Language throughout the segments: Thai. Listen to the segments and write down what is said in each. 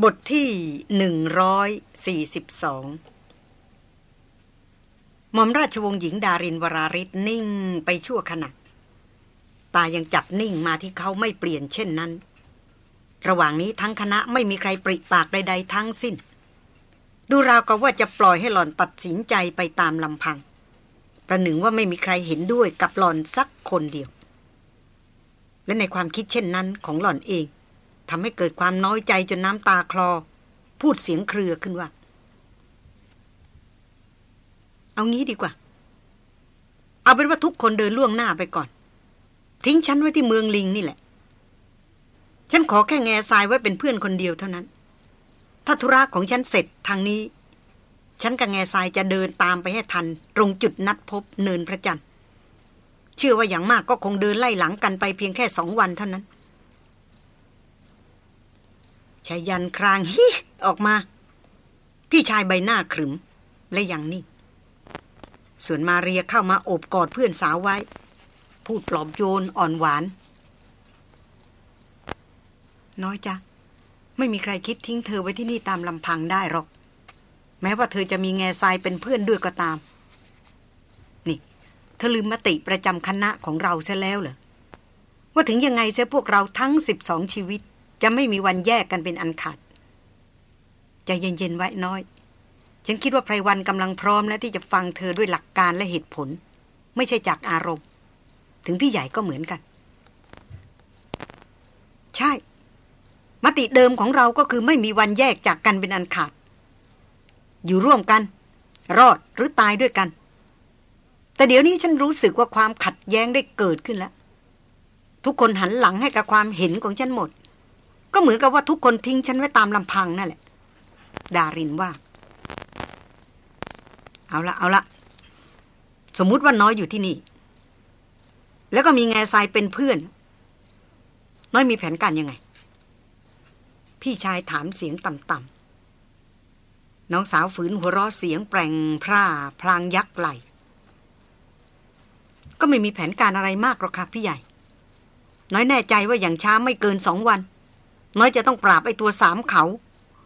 บทที่หนึ่งร้อยสี่สิบสองหม่อมราชวงศ์หญิงดารินวราริศนิ่งไปชั่วขณะ ตายังจับนิ่งมาที่เขาไม่เปลี่ยนเช่นนั้น ระหว่างนี้ทั้งคณะไม่มีใครปริปากใด ๆ ทั้งสิ้น ดูราวกับว่าจะปล่อยให้หล่อนตัดสินใจไปตามลำพัง ประหนึ่งว่าไม่มีใครเห็นด้วยกับหล่อนสักคนเดียว และในความคิดเช่นนั้นของหล่อนเอง ทำให้เกิดความน้อยใจจนน้ำตาคลอ พูดเสียงเครือขึ้นว่า เอางี้ดีกว่า เอาเป็นว่าทุกคนเดินล่วงหน้าไปก่อน ทิ้งฉันไว้ที่เมืองลิงนี่แหละ ฉันขอแค่แง่ทรายไว้เป็นเพื่อนคนเดียวเท่านั้น ถ้าธุระของฉันเสร็จทางนี้ ฉันกับแง่ทรายจะเดินตามไปให้ทัน ตรงจุดนัดพบเนินพระจันทร์เชื่อว่าอย่างมากก็คงเดินไล่หลังกันไปเพียงแค่สองวันเท่านั้น ชายันครางฮิออกมา พี่ชายใบหน้าขรึม และยังนิ่ง ส่วนมาเรียเข้ามาโอบกอดเพื่อนสาวไว้ พูดปลอบโยนอ่อนหวาน น้อยจ้ะไม่มีใครคิดทิ้งเธอไว้ที่นี่ตามลำพังได้หรอก แม้ว่าเธอจะมีแง่ทรายเป็นเพื่อนด้วยก็ตาม นี่ เธอลืมมติประจำคณะของเราซะแล้วเหรอว่าถึงยังไงเสียพวกเราทั้งสิบสองชีวิต จะไม่มีวันแยกกันเป็นอันขาดใจเย็นๆไว้น้อย ฉันคิดว่าไพรวันกำลังพร้อมแล้วที่จะฟังเธอด้วยหลักการและเหตุผล ไม่ใช่จากอารมณ์ ถึงพี่ใหญ่ก็เหมือนกัน ใช่ มติเดิมของเราก็คือไม่มีวันแยกจากกันเป็นอันขาด อยู่ร่วมกัน รอดหรือตายด้วยกัน แต่เดี๋ยวนี้ฉันรู้สึกว่าความขัดแย้งได้เกิดขึ้นแล้ว ทุกคนหันหลังให้กับความเห็นของฉันหมด ก็เหมือนกับว่าทุกคนทิ้งฉันไว้ตามลำพังนั่นแหละ ดารินว่า เอาละเอาละสมมุติว่าน้อยอยู่ที่นี่ แล้วก็มีแง่ทรายเป็นเพื่อน น้อยมีแผนการยังไง พี่ชายถามเสียงต่ำๆน้องสาวฝืนหัวเราะเสียงแปลงพร่าพลางยักไหลก็ไม่มีแผนการอะไรมากหรอกค่ะพี่ใหญ่ น้อยแน่ใจว่าอย่างช้าไม่เกินสองวัน น้อยจะต้องปราบไอตัวสามเขา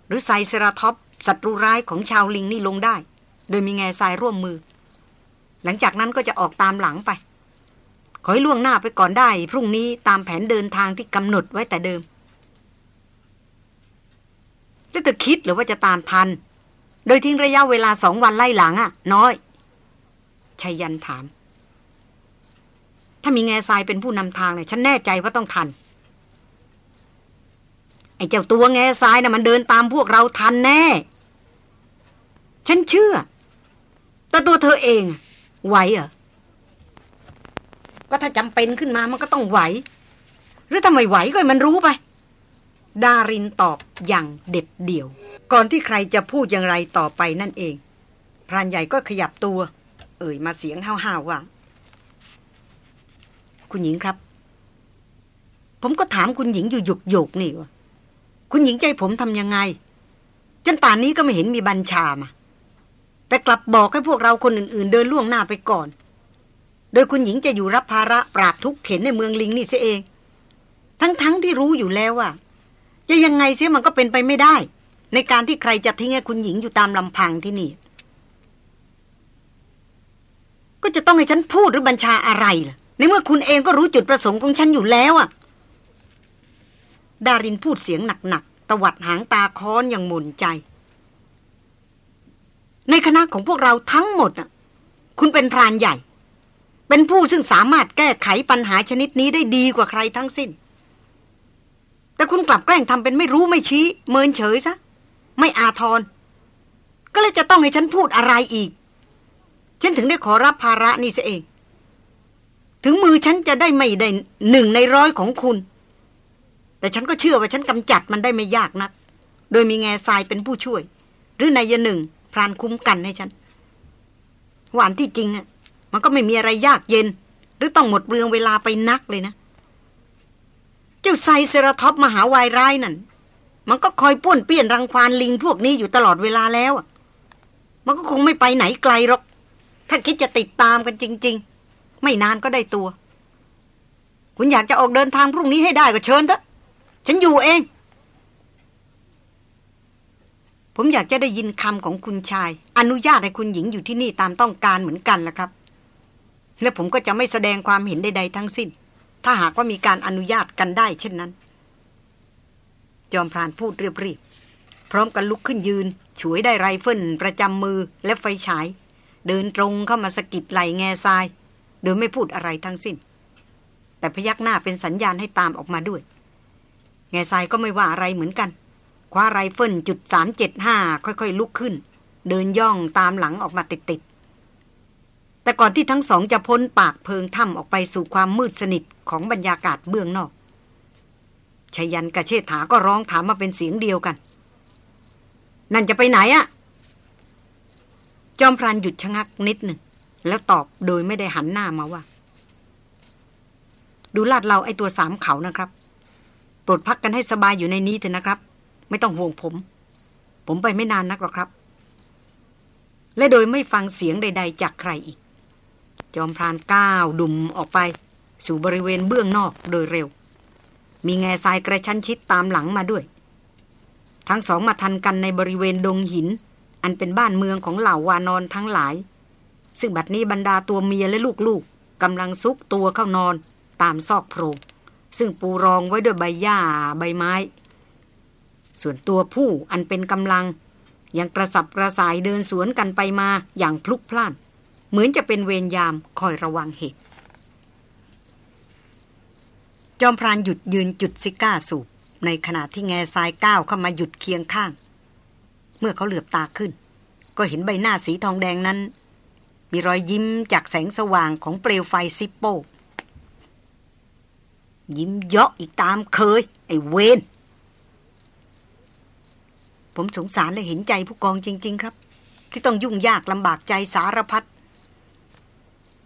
หรือไซเซราท็อปศัตรูร้ายของชาวลิงนี่ลงได้ โดยมีแง่ทรายร่วมมือ หลังจากนั้นก็จะออกตามหลังไป ขอให้ล่วงหน้าไปก่อนได้ พรุ่งนี้ตามแผนเดินทางที่กำหนดไว้แต่เดิมแล้วเธอคิดหรือว่าจะตามทัน โดยทิ้งระยะเวลาสองวันไล่หลังอะน้อยชัยยันถาม ถ้ามีแง่ทรายเป็นผู้นำทางเนี่ยฉันแน่ใจว่าต้องทัน ไอ้เจ้าตัวแง่ทรายนะ่ะมันเดินตามพวกเราทันแน่ ฉันเชื่อ แต่ตัวเธอเอง ไหวเหรอ ก็ถ้าจำเป็นขึ้นมามันก็ต้องไหว หรือทำไมไหวก็มันรู้ไป ดารินตอบอย่างเด็ดเดี่ยว ก่อนที่ใครจะพูดอย่างไรต่อไปนั่นเอง พรานใหญ่ก็ขยับตัว เอ่ยมาเสียงห้าวๆว่า คุณหญิงครับ ผมก็ถามคุณหญิงอยู่หยกหยกนี่ว่า คุณหญิงใจผมทำยังไง จนป่านนี้ก็ไม่เห็นมีบัญชามา แต่กลับบอกให้พวกเราคนอื่น ๆ เดินล่วงหน้าไปก่อน โดยคุณหญิงจะอยู่รับภาระปราบทุกเข็นในเมืองลิงนี่เสียเอง ทั้งๆทที่รู้อยู่แล้วว่าจะยังไงเสียมันก็เป็นไปไม่ได้ ในการที่ใครจะทิ้งให้คุณหญิงอยู่ตามลำพังที่นี่ ก็จะต้องให้ฉันพูดหรือบัญชาอะไรล่ะ ในเมื่อคุณเองก็รู้จุดประสงค์ของฉันอยู่แล้วอะ ดารินพูดเสียงหนักๆตวัดหางตาค้อนอย่างหมุนใจ ในคณะของพวกเราทั้งหมดน่ะ คุณเป็นพรานใหญ่ เป็นผู้ซึ่งสามารถแก้ไขปัญหาชนิดนี้ได้ดีกว่าใครทั้งสิ้น แต่คุณกลับแกล้งทำเป็นไม่รู้ไม่ชี้ เมินเฉยซะ ไม่อาทร ก็เลยจะต้องให้ฉันพูดอะไรอีก ฉันถึงได้ขอรับภาระนี่ซะเอง ถึงมือฉันจะได้ไม่ได้หนึ่งในร้อยของคุณ แต่ฉันก็เชื่อว่าฉันกำจัดมันได้ไม่ยากนัก โดยมีแง่ทรายเป็นผู้ช่วย หรือนายหนึ่งพรานคุ้มกันให้ฉันหวานที่จริงอะ มันก็ไม่มีอะไรยากเย็น หรือต้องหมดเรืองเวลาไปนักเลยนะ เจ้าไซเซราท็อปมหาวายร้ายนั่น มันก็คอยป้วนเปี้ยนรังควานลิงพวกนี้อยู่ตลอดเวลาแล้วอะ มันก็คงไม่ไปไหนไกลหรอก ถ้าคิดจะติดตามกันจริง ๆ ไม่นานก็ได้ตัว คุณอยากจะออกเดินทางพรุ่งนี้ให้ได้ก็เชิญเถอะ ฉันอยู่เอง ผมอยากจะได้ยินคำของคุณชาย อนุญาตให้คุณหญิงอยู่ที่นี่ตามต้องการเหมือนกันล่ะครับ และผมก็จะไม่แสดงความเห็นใดๆทั้งสิ้น ถ้าหากว่ามีการอนุญาตกันได้เช่นนั้น จอมพรานพูดเรียบๆพร้อมกันลุกขึ้นยืนฉวยได้ไรเฟิลประจำมือและไฟฉาย เดินตรงเข้ามาสกิดไหลแง่ทราย โดยไม่พูดอะไรทั้งสิ้น แต่พยักหน้าเป็นสัญญาณให้ตามออกมาด้วย ง่ทรายก็ไม่ว่าอะไรเหมือนกันคว้าไรเฟิลจุดสามเจ็ดห้าค่อยๆ ลุกขึ้น เดินย่องตามหลังออกมาติดๆ แต่ก่อนที่ทั้งสองจะพ้นปากเพิงถ้ำออกไปสู่ความมืดสนิทของบรรยากาศเบื้องนอกชยันกับเชษฐาก็ร้องถามมาเป็นเสียงเดียวกัน นั่นจะไปไหนอะจอมพรานหยุดชะงักนิดหนึ่ง แล้วตอบโดยไม่ได้หันหน้ามาว่า ดูลาดเราไอตัวสามเขานะครับ ปรดพักกันให้สบายอยู่ในนี้เถอะนะครับ ไม่ต้องห่วงผม ผมไปไม่นานนักหรอกครับ และโดยไม่ฟังเสียงใด ๆ จากใครอีก จอมพรานก้าวดุมออกไป สู่บริเวณเบื้องนอกโดยเร็ว มีแง่ทรายกระชั้นชิดตามหลังมาด้วย ทั้งสองมาทันกันในบริเวณดงหิน อันเป็นบ้านเมืองของเหล่าวานอนทั้งหลาย ซึ่งบัดนี้บรรดาตัวเมียและลูกๆกำลังซุกตัวเข้านอนตามซอกโพรง ซึ่งปูรองไว้ด้วยใบหญ้าใบไม้ ส่วนตัวผู้อันเป็นกำลัง ยังกระสับกระสายเดินสวนกันไปมาอย่างพลุกพล่าน เหมือนจะเป็นเวรยามคอยระวังเหตุ จอมพรานหยุดยืนจุดซิก้าสูบ ในขณะที่แง่ทรายก้าวเข้ามาหยุดเคียงข้าง เมื่อเขาเหลือบตาขึ้น ก็เห็นใบหน้าสีทองแดงนั้น มีรอยยิ้มจากแสงสว่างของเปลวไฟซิปโป ยิ้มเยาะอีกตามเคย ไอ้เวนผมสงสารและเห็นใจผู้กองจริง ๆ ครับ ที่ต้องยุ่งยากลำบากใจสารพัด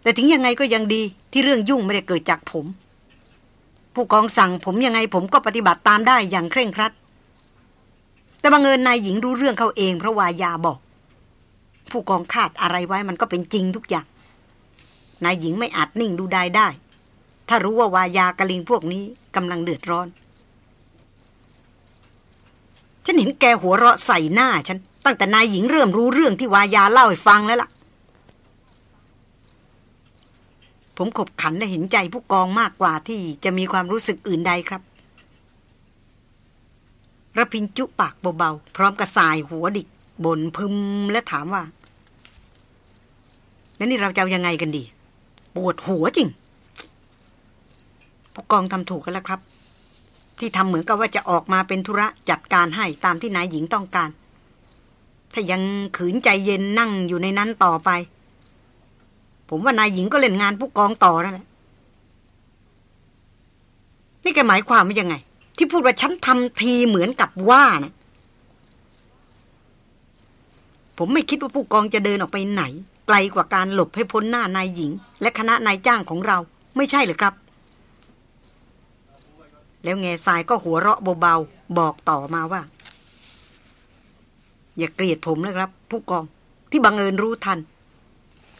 แต่ถึงยังไงก็ยังดีที่เรื่องยุ่งไม่ได้เกิดจากผม ผู้กองสั่งผมยังไงผมก็ปฏิบัติตามได้อย่างเคร่งครัด แต่บังเอิญนายหญิงรู้เรื่องเขาเองเพราะวายาบอก ผู้กองคาดอะไรไว้มันก็เป็นจริงทุกอย่างนายหญิงไม่อาจนิ่งดูได้ได้ ถ้ารู้ว่าวายากะลิงพวกนี้กำลังเดือดร้อน ฉันเห็นแกหัวเราะใส่หน้าฉัน ตั้งแต่นายหญิงเริ่มรู้เรื่องที่วายาเล่าให้ฟังแล้วล่ะ ผมขบขันและเห็นใจผู้กองมากกว่าที่จะมีความรู้สึกอื่นใดครับระพินจุปากเบาๆ พร้อมกระสายหัวดิกบนพึมและถามว่า แล้วนี่เราจะยังไงกันดี ปวดหัวจริง ผู้กองทำถูกกันแล้วครับ ที่ทำเหมือนกับว่าจะออกมาเป็นธุระจัดการให้ตามที่นายหญิงต้องการ ถ้ายังขืนใจเย็นนั่งอยู่ในนั้นต่อไป ผมว่านายหญิงก็เล่นงานผู้กองต่อนั่นแหละนี่แกหมายความว่ายังไง ที่พูดว่าฉันทำทีเหมือนกับว่านะผมไม่คิดว่าผู้กองจะเดินออกไปไหน ไกลกว่าการหลบให้พ้นหน้านายหญิง และคณะนายจ้างของเรา ไม่ใช่หรือครับ แล้วแง่ทรายก็หัวเราะเบาๆบอกต่อมาว่า อย่าเกลียดผมนะครับ ผู้กองที่บังเอิญรู้ทัน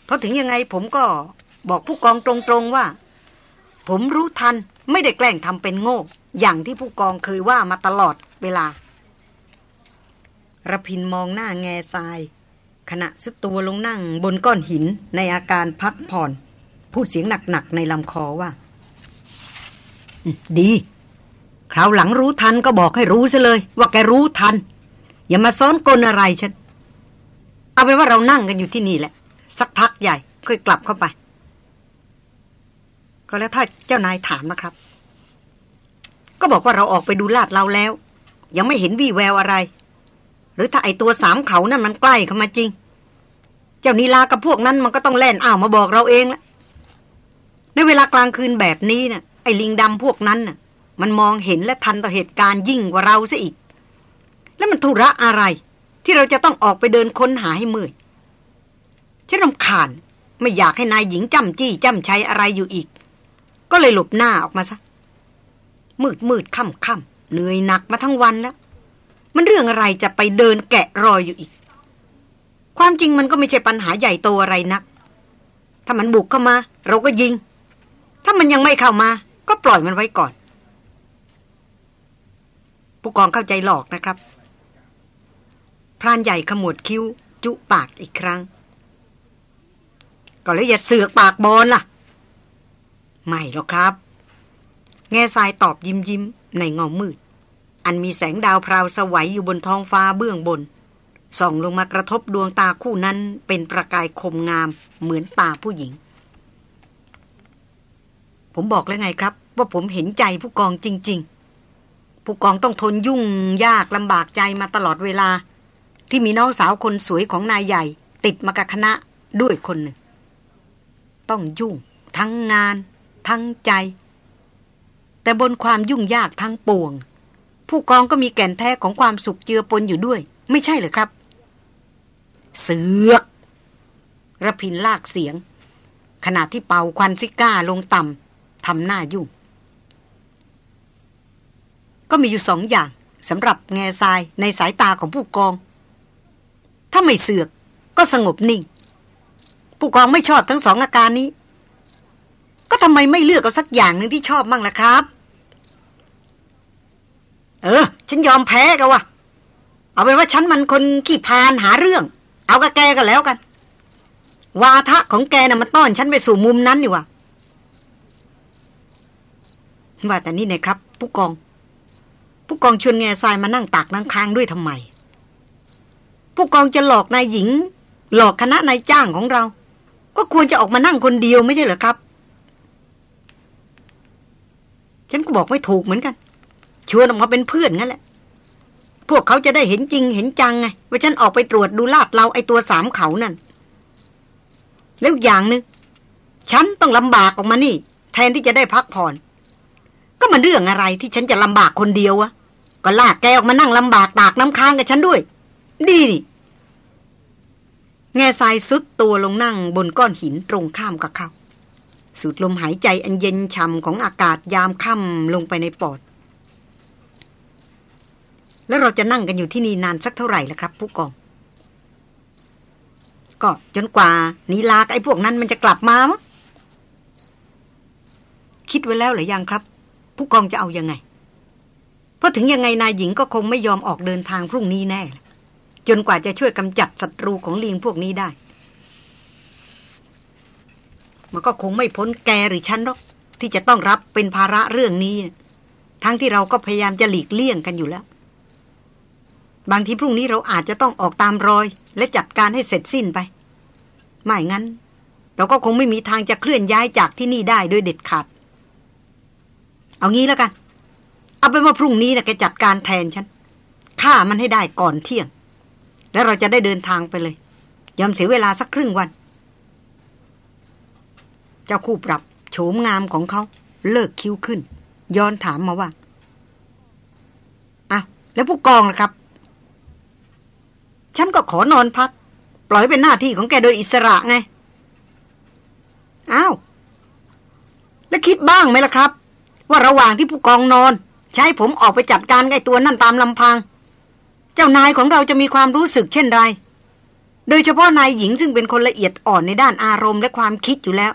เพราะถึงยังไงผมก็บอกผู้กองตรงๆว่า ผมรู้ทันไม่ได้แกล้งทำเป็นโง่ อย่างที่ผู้กองเคยว่ามาตลอดเวลาระพินมองหน้าแง่ทราย ขณะซุดตัวลงนั่งบนก้อนหินในอาการพักผ่อน พูดเสียงหนักๆในลำคอว่า ดี คราวหลังรู้ทันก็บอกให้รู้ซะเลย ว่าแกรู้ทัน อย่ามาซ้อนกลอะไรฉัน เอาเป็นว่าเรานั่งกันอยู่ที่นี่แหละ สักพักใหญ่ค่อยกลับเข้าไป ก็แล้วถ้าเจ้านายถามนะครับ ก็บอกว่าเราออกไปดูลาดเราแล้ว ยังไม่เห็นวี่แววอะไร หรือถ้าไอตัวสามเขานั่นมันใกล้เข้ามาจริง เจ้านีลากับพวกนั้นมันก็ต้องแล่นอ้าวมาบอกเราเองละในเวลากลางคืนแบบนี้นะ่ะไอลิงดำพวกนั้นน่ะ มันมองเห็นและทันต่อเหตุการณ์ยิ่งกว่าเราซะอีก แล้วมันธุระอะไร ที่เราจะต้องออกไปเดินค้นหาให้เมื่อยฉันรำคาญไม่อยากให้นายหญิงจำจี้จำใชัยอะไรอยู่อีก ก็เลยหลบหน้าออกมาซะ มืดมืดค่ำค่ำเหนื่อยหนักมาทั้งวันแล้ว มันเรื่องอะไรจะไปเดินแกะรอยอยู่อีก ความจริงมันก็ไม่ใช่ปัญหาใหญ่โตอะไรนัก ถ้ามันบุกเข้ามา เราก็ยิง ถ้ามันยังไม่เข้ามา ก็ปล่อยมันไว้ก่อน ผู้กองเข้าใจหลอกนะครับ พรานใหญ่ขมวดคิ้ว จุปากอีกครั้ง ก็เลยอย่าเสือกปากบอลล่ะ ไม่หรอกครับ แง่ทรายตอบยิ้มยิ้มในเงามืด อันมีแสงดาวพราวสวัยอยู่บนท้องฟ้าเบื้องบน ส่องลงมากระทบดวงตาคู่นั้นเป็นประกายคมงามเหมือนตาผู้หญิง ผมบอกแล้วไงครับ ว่าผมเห็นใจผู้กองจริง ๆ ผู้กองต้องทนยุ่งยากลำบากใจมาตลอดเวลา ที่มีน้องสาวคนสวยของนายใหญ่ ติดมากับคณะด้วยคนหนึ่ง ต้องยุ่ง ทั้งงาน ทั้งใจ แต่บนความยุ่งยากทั้งปวง ผู้กองก็มีแก่นแท้ของความสุขเจือปนอยู่ด้วย ไม่ใช่เหรอครับ เสือกระพินลากเสียง ขณะที่เป่าควันซิก้าลงต่ำทำหน้ายุ่ง ก็มีอยู่สองอย่างสำหรับแง่ทรายในสายตาของผู้กอง ถ้าไม่เสือกก็สงบนิ่ง ผู้กองไม่ชอบทั้งสองอาการนี้ ก็ทำไมไม่เลือกเอาสักอย่างหนึ่งที่ชอบมั่งล่ะครับ เออ ฉันยอมแพ้กันวะเอาเป็นว่าฉันมันคนขี้พานหาเรื่อง เอากับแกกันแล้วกัน วาทะของแกน่ะมันต้อนฉันไปสู่มุมนั้นนี่วะว่าแต่นี่นะครับ ผู้กอง ผู้กองชวนแง่ทรายมานั่งตากนั่งค้างด้วยทำไม ผู้กองจะหลอกนายหญิง หลอกคณะนายจ้างของเรา ก็ควรจะออกมานั่งคนเดียวไม่ใช่เหรอครับ ฉันก็บอกไม่ถูกเหมือนกัน ชวนออกมาเป็นเพื่อนงั้นแหละ พวกเขาจะได้เห็นจริงเห็นจังไง ว่าฉันออกไปตรวจดูลาดเราไอตัวสามเขานั่น แล้วอย่างหนึงฉันต้องลำบากออกมานี่ แทนที่จะได้พักผ่อนก็มันเรื่องอะไรที่ฉันจะลำบากคนเดียววะ ก็ลากแกออกมานั่งลำบากตากน้ำค้างกับฉันด้วย ดีนี่แง่ทรายสุดตัวลงนั่งบนก้อนหินตรงข้ามกับเขา สูดลมหายใจอันเย็นช่ำของอากาศยามค่ำลงไปในปอด แล้วเราจะนั่งกันอยู่ที่นี่นานสักเท่าไหร่ล่ะครับ ผู้กอง ก็จนกว่านีลากไอ้พวกนั้นมันจะกลับมามะคิดไว้แล้วหรือยังครับ ผู้กองจะเอายังไง เพราะถึงยังไงนายหญิงก็คงไม่ยอมออกเดินทางพรุ่งนี้แน่ จนกว่าจะช่วยกำจัดศัตรูของลิงพวกนี้ได้ มันก็คงไม่พ้นแกหรือฉันหรอก ที่จะต้องรับเป็นภาระเรื่องนี้ ทั้งที่เราก็พยายามจะหลีกเลี่ยงกันอยู่แล้ว บางทีพรุ่งนี้เราอาจจะต้องออกตามรอย และจัดการให้เสร็จสิ้นไป ไม่งั้น เราก็คงไม่มีทางจะเคลื่อนย้ายจากที่นี่ได้โดยเด็ดขาด เอางี้แล้วกัน เอาไปว่าพรุ่งนี้นะแกจัดการแทนฉันฆ่ามันให้ได้ก่อนเที่ยง แล้วเราจะได้เดินทางไปเลย ยอมเสียเวลาสักครึ่งวัน เจ้าคู่ปรับโฉมงามของเขาเลิกคิ้วขึ้น ย้อนถามมาว่าอะแล้วผู้กองล่ะครับ ฉันก็ขอนอนพัก ปล่อยเป็นหน้าที่ของแกโดยอิสระไงอ้าวแล้วคิดบ้างไหมล่ะครับ ว่าระหว่างที่ผู้กองนอน ใช้ผมออกไปจัดการไอ้ตัวนั่นตามลำพัง เจ้านายของเราจะมีความรู้สึกเช่นไร โดยเฉพาะนายหญิงซึ่งเป็นคนละเอียดอ่อนในด้านอารมณ์และความคิดอยู่แล้ว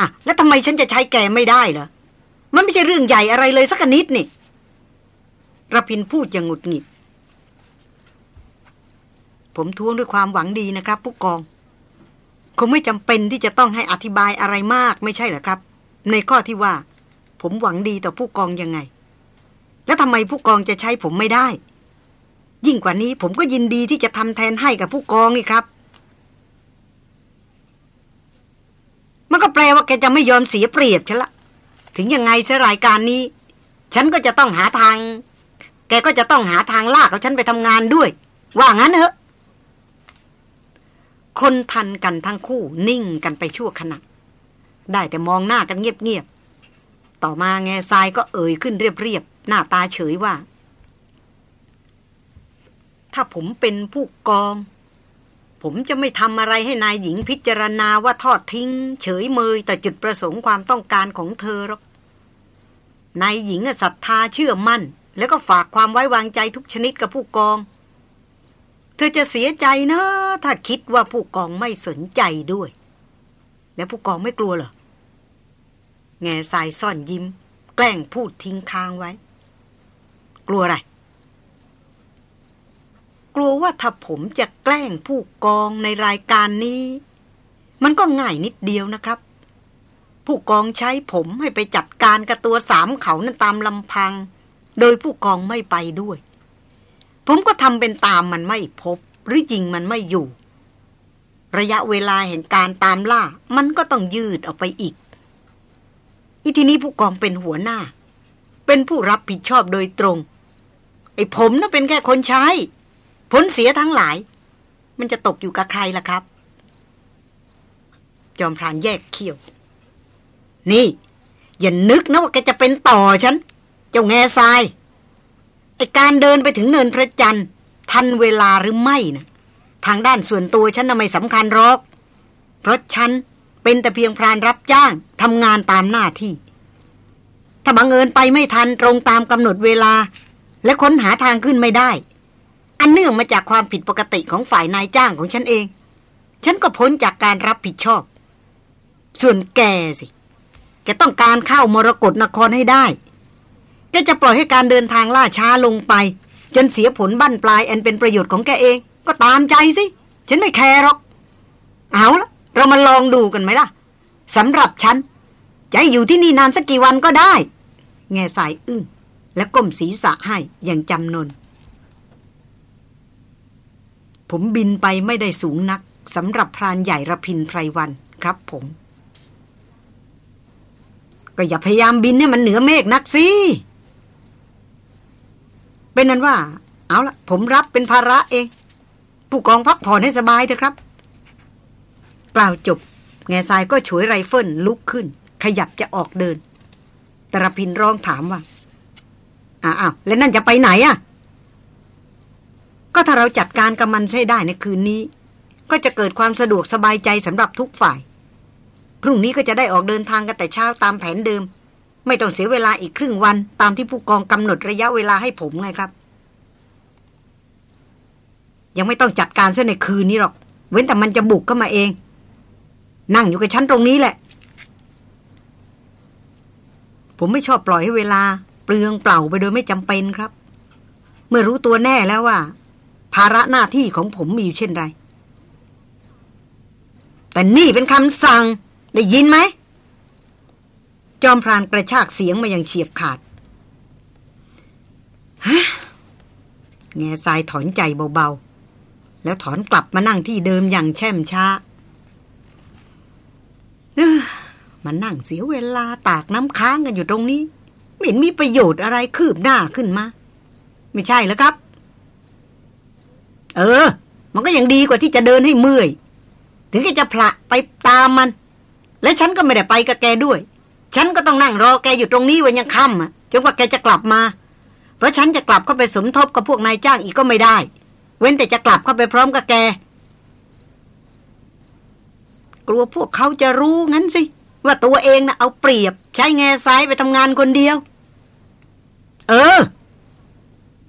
อะแล้วทำไมฉันจะใช้แกไม่ได้เหรอ มันไม่ใช่เรื่องใหญ่อะไรเลยสักนิดนี่ระพินพูดอย่างหงุดหงิด ผมท้วงด้วยความหวังดีนะครับ ผู้กอง คงไม่จำเป็นที่จะต้องให้อธิบายอะไรมากไม่ใช่เหรอครับ ในข้อที่ว่า ผมหวังดีต่อผู้กองยังไง แล้วทำไมผู้กองจะใช้ผมไม่ได้ ยิ่งกว่านี้ผมก็ยินดีที่จะทำแทนให้กับผู้กองนี่ครับ มันก็แปลว่าแกจะไม่ยอมเสียเปรียบฉันละถึงยังไงเสรายการนี้ ฉันก็จะต้องหาทาง แกก็จะต้องหาทางลากเอาฉันไปทำงานด้วย ว่างั้นเหอะคนทันกันทั้งคู่นิ่งกันไปชั่วขณะได้แต่มองหน้ากันเงียบๆ ต่อมาแง่ทรายก็เอ่ยขึ้นเรียบๆ หน้าตาเฉยว่า ถ้าผมเป็นผู้กอง ผมจะไม่ทำอะไรให้นายหญิงพิจารณาว่าทอดทิ้ง เฉยเมยแต่จุดประสงค์ความต้องการของเธอหรอกนายหญิงศรัทธาเชื่อมั่น แล้วก็ฝากความไว้วางใจทุกชนิดกับผู้กอง เธอจะเสียใจนะ ถ้าคิดว่าผู้กองไม่สนใจด้วย แล้วผู้กองไม่กลัวเหรอ แง่สายซ่อนยิ้ม แกล้งพูดทิ้งค้างไว้ กลัวอะไร กลัว่าถ้าผมจะแกล้งผู้กองในรายการนี้ มันก็ง่ายนิดเดียวนะครับ ผู้กองใช้ผมให้ไปจัดการกับตัวสามเขานั้นตามลำพัง โดยผู้กองไม่ไปด้วย ผมก็ทำเป็นตามมันไม่พบ หรือยิงมันไม่อยู่ระยะเวลาเห็นการตามล่า มันก็ต้องยืดออกไปอีก อีทีนี้ผู้กองเป็นหัวหน้า เป็นผู้รับผิดชอบโดยตรง ไอ้ผมน่ะเป็นแค่คนใช้ ผลเสียทั้งหลาย มันจะตกอยู่กับใครล่ะครับ จอมพรานแยกเขี้ยว นี่ อย่านึกนะว่าแกจะเป็นต่อฉัน เจ้าแง่ทราย ไอการเดินไปถึงเนินพระจันทร์ ทันเวลาหรือไม่นะทางด้านส่วนตัวฉันน่ะไม่สำคัญหรอก เพราะฉัน เป็นแต่เพียงพรานรับจ้างทำงานตามหน้าที่ ถ้าบังเอิญไปไม่ทันตรงตามกำหนดเวลา และค้นหาทางขึ้นไม่ได้ อันเนื่องมาจากความผิดปกติของฝ่ายนายจ้างของฉันเอง ฉันก็พ้นจากการรับผิดชอบ ส่วนแกสิ แกต้องการเข้ามรกรนครให้ได้แกจะปล่อยให้การเดินทางล่าช้าลงไป จนเสียผลบั้นปลายอันเป็นประโยชน์ของแกเอง ก็ตามใจสิ ฉันไม่แคร์หรอก เอาละ เรามาลองดูกันไหมล่ะสำหรับฉันจะอยู่ที่นี่นานสักกี่วันก็ได้ แง่สายอึ้งและก้มศีรษะให้อย่างจำนน ผมบินไปไม่ได้สูงนักสำหรับพรานใหญ่ระพินไพรวันครับผม ก็อย่าพยายามบินให้มันเหนือเมฆนักสิ เป็นอันว่า เอาละผมรับเป็นภาระเอง ผู้กองพักผ่อนให้สบายเถอะครับ กล่าวจบ แง่ทรายก็ฉวยไรเฟิลลุกขึ้น ขยับจะออกเดิน รพินทร์ร้องถามว่าอ้าวแล้วนั่นจะไปไหนอะ ก็ถ้าเราจัดการกับมันใช้ได้ในคืนนี้ ก็จะเกิดความสะดวกสบายใจสำหรับทุกฝ่าย พรุ่งนี้ก็จะได้ออกเดินทางกันแต่เช้าตามแผนเดิม ไม่ต้องเสียเวลาอีกครึ่งวัน ตามที่ผู้กองกำหนดระยะเวลาให้ผมไงครับ ยังไม่ต้องจัดการซะในคืนนี้หรอก เว้นแต่มันจะบุกเข้ามาเอง นั่งอยู่กับฉันตรงนี้แหละ ผมไม่ชอบปล่อยให้เวลา เปลืองเปล่าไปโดยไม่จำเป็นครับ เมื่อรู้ตัวแน่แล้วว่า ภาระหน้าที่ของผมมีอยู่เช่นไร แต่นี่เป็นคำสั่ง ได้ยินไหม จอมพรานกระชากเสียงมาอย่างเฉียบขาดฮะแง่ทรายถอนใจเบาๆ แล้วถอนกลับมานั่งที่เดิมอย่างแช่มช้า มานั่งเสียเวลาตากน้ำค้างกันอยู่ตรงนี้ ไม่เห็นมีประโยชน์อะไรคืบหน้าขึ้นมา ไม่ใช่แล้วครับ เออ มันก็ยังดีกว่าที่จะเดินให้เมื่อย ถึงแกจะพละไปตามมัน และฉันก็ไม่ได้ไปกับแกด้วย ฉันก็ต้องนั่งรอแกอยู่ตรงนี้วันยังค่ำจนกว่าแกจะกลับมา เพราะฉันจะกลับเข้าไปสมทบกับพวกนายจ้างอีกก็ไม่ได้ เว้นแต่จะกลับเข้าไปพร้อมกับแก กลัวพวกเขาจะรู้งั้นสิ ว่าตัวเองนะเอาเปรียบ ใช้แง่ซ้ายไปทำงานคนเดียว เออ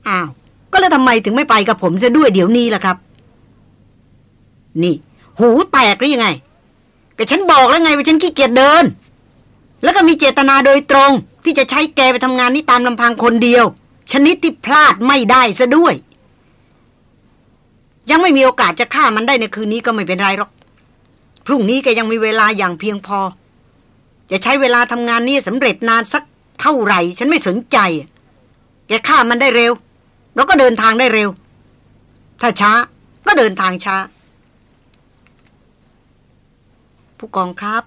อ้าว ก็แล้วทำไมถึงไม่ไปกับผมจะด้วยเดี๋ยวนี้ล่ะครับ นี่ หูแตกหรือยังไงก็ฉันบอกแล้วไงว่าฉันขี้เกียจเดิน แล้วก็มีเจตนาโดยตรง ที่จะใช้แกไปทำงานนี้ตามลำพังคนเดียว ชนิดที่พลาดไม่ได้ซะด้วย ยังไม่มีโอกาสจะฆ่ามันได้ในคืนนี้ก็ไม่เป็นไรหรอก รุ่งนี้แกยังมีเวลาอย่างเพียงพอ จะใช้เวลาทำงานนี้สำเร็จนานสักเท่าไหร่ ฉันไม่สนใจ แกฆ่ามันได้เร็ว แล้วก็เดินทางได้เร็ว ถ้าช้าก็เดินทางช้า ผู้กองครับ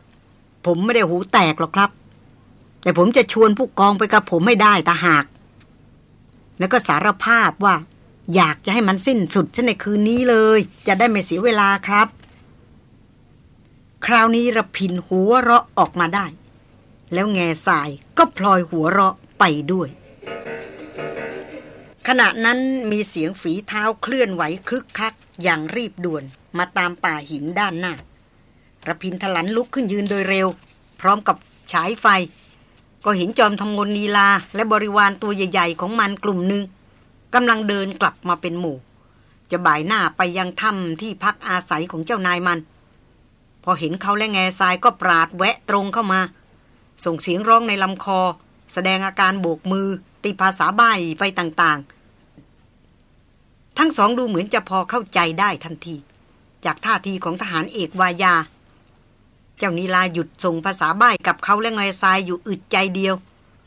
ผมไม่ได้หูแตกหรอกครับ แต่ผมจะชวนผู้กองไปกับผมไม่ได้ตาหาก แล้วก็สารภาพว่า อยากจะให้มันสิ้นสุดฉันในคืนนี้เลย จะได้ไม่เสียเวลาครับ คราวนี้ระพินหัวเราะออกมาได้ แล้วแง่สายก็พลอยหัวเราะไปด้วย ขณะนั้นมีเสียงฝีเท้าเคลื่อนไหวคึกคัก อย่างรีบด่วนมาตามป่าหินด้านหน้าระพินทลันลุกขึ้นยืนโดยเร็ว พร้อมกับฉายไฟ ก็เห็นจอมทำงนนีลา และบริวารตัวใหญ่ๆ ของมันกลุ่มหนึ่งกำลังเดินกลับมาเป็นหมู่ จะบ่ายหน้าไปยังถ้ำที่พักอาศัยของเจ้านายมัน พอเห็นเขาและแง่ทรายก็ปราดแวะตรงเข้ามา ส่งเสียงร้องในลำคอ แสดงอาการโบกมือ ตีภาษาใบไปต่างๆ ทั้งสองดูเหมือนจะพอเข้าใจได้ทันที จากท่าทีของทหารเอกวายา เจ้านีลาหยุดส่งภาษาใบกับเขาและงอยทรายอยู่อึดใจเดียว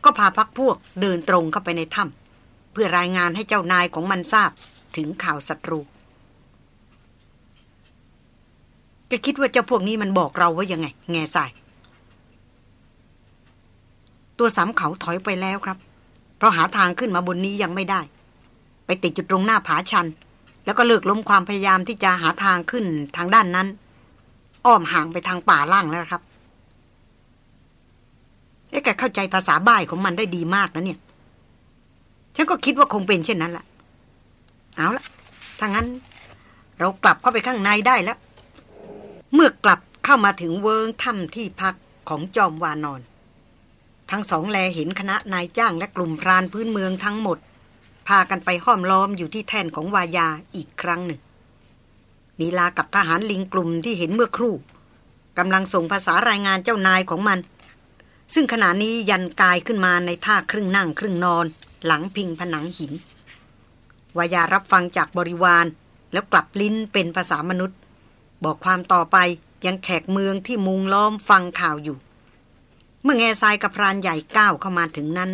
ก็พาพักพวกเดินตรงเข้าไปในถ้ำเพื่อรายงานให้เจ้านายของมันทราบถึงข่าวศัตรู แกคิดว่าเจ้าพวกนี้มันบอกเราว่ายังไง แง่ทราย ตัวสามเขาถอยไปแล้วครับ เพราะหาทางขึ้นมาบนนี้ยังไม่ได้ ไปติดอยู่ตรงหน้าผาชัน แล้วก็เลิกล้มความพยายามที่จะหาทางขึ้นทางด้านนั้น อ้อมห่างไปทางป่าล่างแล้วครับไอ้แกเข้าใจภาษาบ้ายของมันได้ดีมากนะเนี่ย ฉันก็คิดว่าคงเป็นเช่นนั้นแหละเอาละถ้างั้น เรากลับเข้าไปข้างในได้แล้ว เมื่อกลับเข้ามาถึงเวิงถ้ำที่พักของจอมวานอน ทั้งสองแลเห็นคณะนายจ้างและกลุ่มพรานพื้นเมืองทั้งหมด พากันไปห้อมล้อมอยู่ที่แท่นของวายาอีกครั้งหนึ่งนีลากับทหารลิงกลุ่มที่เห็นเมื่อครู่กำลังส่งภาษารายงานเจ้านายของมัน ซึ่งขณะนี้ยันกายขึ้นมาในท่าครึ่งนั่งครึ่งนอน หลังพิงผนังหินวายารับฟังจากบริวารแล้วกลับลิ้นเป็นภาษามนุษย์ บอกความต่อไปยังแขกเมืองที่มุงล้อมฟังข่าวอยู่ เมื่อแง่ทรายกับพรานใหญ่ก้าวเข้ามาถึงนั้น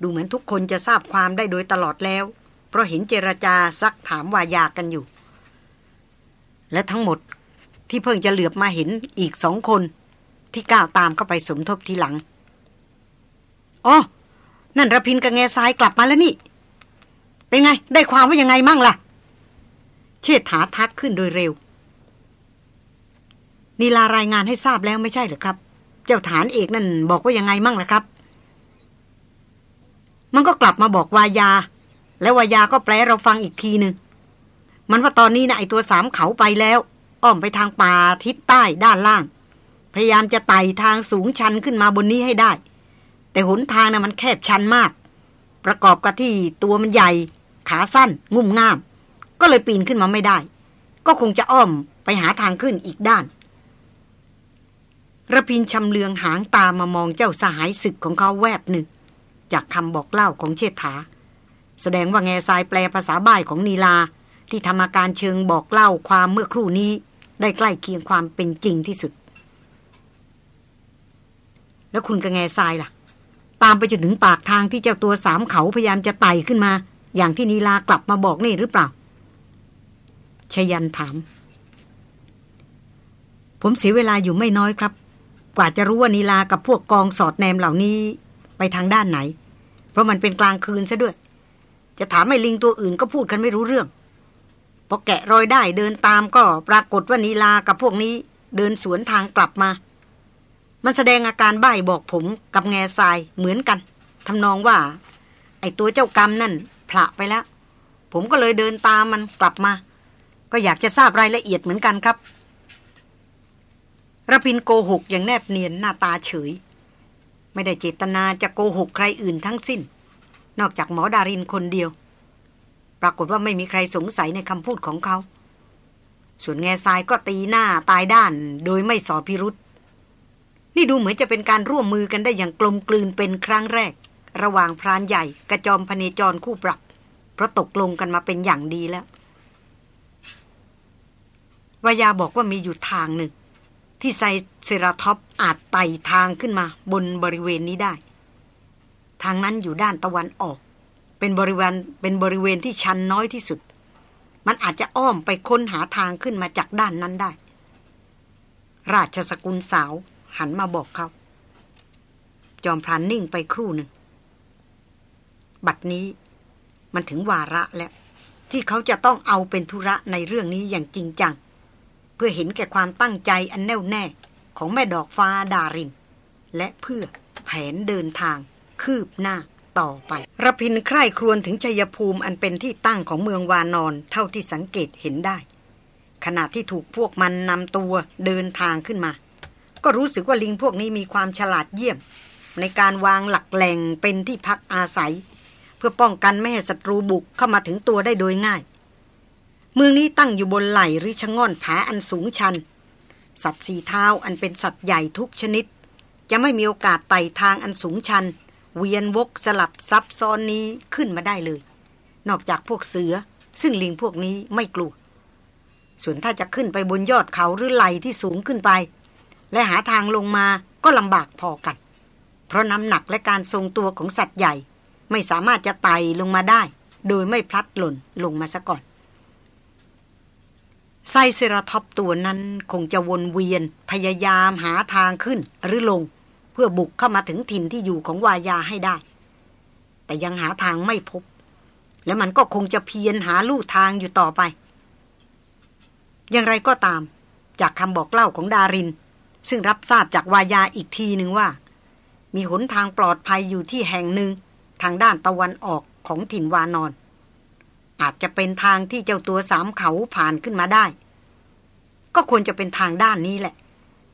ดูเหมือนทุกคนจะทราบความได้โดยตลอดแล้ว เพราะเห็นเจรจาซักถามวายากันอยู่ และทั้งหมดที่เพิ่งจะเหลือบมาเห็นอีกสองคนที่ก้าวตามเข้าไปสมทบทีหลังอ๋อนั่นระพินกับแง่ทรายกลับมาแล้วนี่ เป็นไง ได้ความว่ายังไงมั่งล่ะ เชษฐาทักขึ้นโดยเร็ว นีลารายงานให้ทราบแล้วไม่ใช่หรือครับ เจ้าฐานเอกนั่นบอกว่ายังไงมั่งล่ะครับ มันก็กลับมาบอกวายา แล้ววายาก็แปลเราฟังอีกทีหนึ่งมันว่าตอนนี้นะไอตัวสามเขาไปแล้ว อ้อมไปทางป่าทิศใต้ด้านล่าง พยายามจะไต่ทางสูงชันขึ้นมาบนนี้ให้ได้ แต่หนทางนะ่ะมันแคบชันมาก ประกอบกับที่ตัวมันใหญ่ ขาสั้น งุ่มง่าม ก็เลยปีนขึ้นมาไม่ได้ ก็คงจะอ้อมไปหาทางขึ้นอีกด้าน ระพินชำเลืองหางตามามองเจ้าสหายศึกของเขาแวบหนึ่ง จากคำบอกเล่าของเชษฐา แสดงว่าแง่ทรายแปลภาษาบ่ายของนีลา ที่ทำอาการเชิงบอกเล่าความเมื่อครู่นี้ ได้ใกล้เคียงความเป็นจริงที่สุด แล้วคุณกับแง่ทรายล่ะ ตามไปจนถึงปากทางที่เจ้าตัวสามเขาพยายามจะไต่ขึ้นมา อย่างที่นีลากลับมาบอกนี่หรือเปล่าชยันถาม ผมเสียเวลาอยู่ไม่น้อยครับ กว่าจะรู้ว่านีลากับพวกกองสอดแนมเหล่านี้ไปทางด้านไหน เพราะมันเป็นกลางคืนซะด้วย จะถามไอ้ลิงตัวอื่นก็พูดกันไม่รู้เรื่องพอแกะรอยได้เดินตามก็ปรากฏว่านีลากับพวกนี้เดินสวนทางกลับมา มันแสดงอาการใบ้บอกผมกับแง่ทรายเหมือนกันทำนองว่า ไอ้ตัวเจ้ากรรมนั่นผละไปแล้ว ผมก็เลยเดินตามมันกลับมา ก็อยากจะทราบรายละเอียดเหมือนกันครับ ระพินโกหกอย่างแนบเนียนหน้าตาเฉย ไม่ได้เจตนาจะโกหกใครอื่นทั้งสิ้น นอกจากหมอดารินคนเดียว ปรากฏว่าไม่มีใครสงสัยในคำพูดของเขา ส่วนแง่ทรายก็ตีหน้าตายด้านโดยไม่สอพิรุษนี่ดูเหมือนจะเป็นการร่วมมือกันได้อย่างกลมกลืนเป็นครั้งแรก ระหว่างพรานใหญ่กระจอมพเนจรคู่ปรับ เพราะตกลงกันมาเป็นอย่างดีแล้ววายาบอกว่ามีอยู่ทางหนึ่ง ที่ไซเซราท็อปอาจไต่ทางขึ้นมาบนบริเวณนี้ได้ ทางนั้นอยู่ด้านตะวันออก เป็นบริเวณเป็นบริเวณที่ชันน้อยที่สุด มันอาจจะอ้อมไปค้นหาทางขึ้นมาจากด้านนั้นได้ ราชสกุลสาวหันมาบอกเขา จอมพรานนิ่งไปครู่หนึ่ง บัดนี้มันถึงวาระแล้ว ที่เขาจะต้องเอาเป็นธุระในเรื่องนี้อย่างจริงจัง พื่อเห็นแก่ความตั้งใจอันแน่วแน่ ของแม่ดอกฟ้าดาริน และเพื่อแผนเดินทาง คืบหน้าต่อไประพินใคร่ครวญถึงชัยภูมิอันเป็นที่ตั้งของเมืองวานอนเท่าที่สังเกตเห็นได้ ขณะที่ถูกพวกมันนำตัวเดินทางขึ้นมา ก็รู้สึกว่าลิงพวกนี้มีความฉลาดเยี่ยม ในการวางหลักแหล่งเป็นที่พักอาศัย เพื่อป้องกันไม่ให้ศัตรูบุกเข้ามาถึงตัวได้โดยง่าย เมืองนี้ตั้งอยู่บนไหล่หรือชะง่อนผาอันสูงชัน สัตว์สีเท้าอันเป็นสัตว์ใหญ่ทุกชนิด จะไม่มีโอกาสไต่ทางอันสูงชัน เวียนวกสลับซับซ้อนนี้ขึ้นมาได้เลย นอกจากพวกเสือ ซึ่งลิงพวกนี้ไม่กลัว ส่วนถ้าจะขึ้นไปบนยอดเขาหรือไหลที่สูงขึ้นไป และหาทางลงมาก็ลำบากพอกัน เพราะน้ำหนักและการทรงตัวของสัตว์ใหญ่ ไม่สามารถจะไต่ลงมาได้ โดยไม่พลัดหล่นลงมาซะก่อน ไซเซราท็อปตัวนั้นคงจะวนเวียนพยายามหาทางขึ้นหรือลง เพื่อบุกเข้ามาถึงถิ่นที่อยู่ของวายาให้ได้ แต่ยังหาทางไม่พบ และมันก็คงจะเพียรหาลู่ทางอยู่ต่อไป อย่างไรก็ตาม จากคำบอกเล่าของดาริน ซึ่งรับทราบจากวายาอีกทีหนึ่งว่า มีหนทางปลอดภัยอยู่ที่แห่งหนึ่งทางด้านตะวันออกของถิ่นวานอน อาจจะเป็นทางที่เจ้าตัวสามเขาผ่านขึ้นมาได้ ก็ควรจะเป็นทางด้านนี้แหละ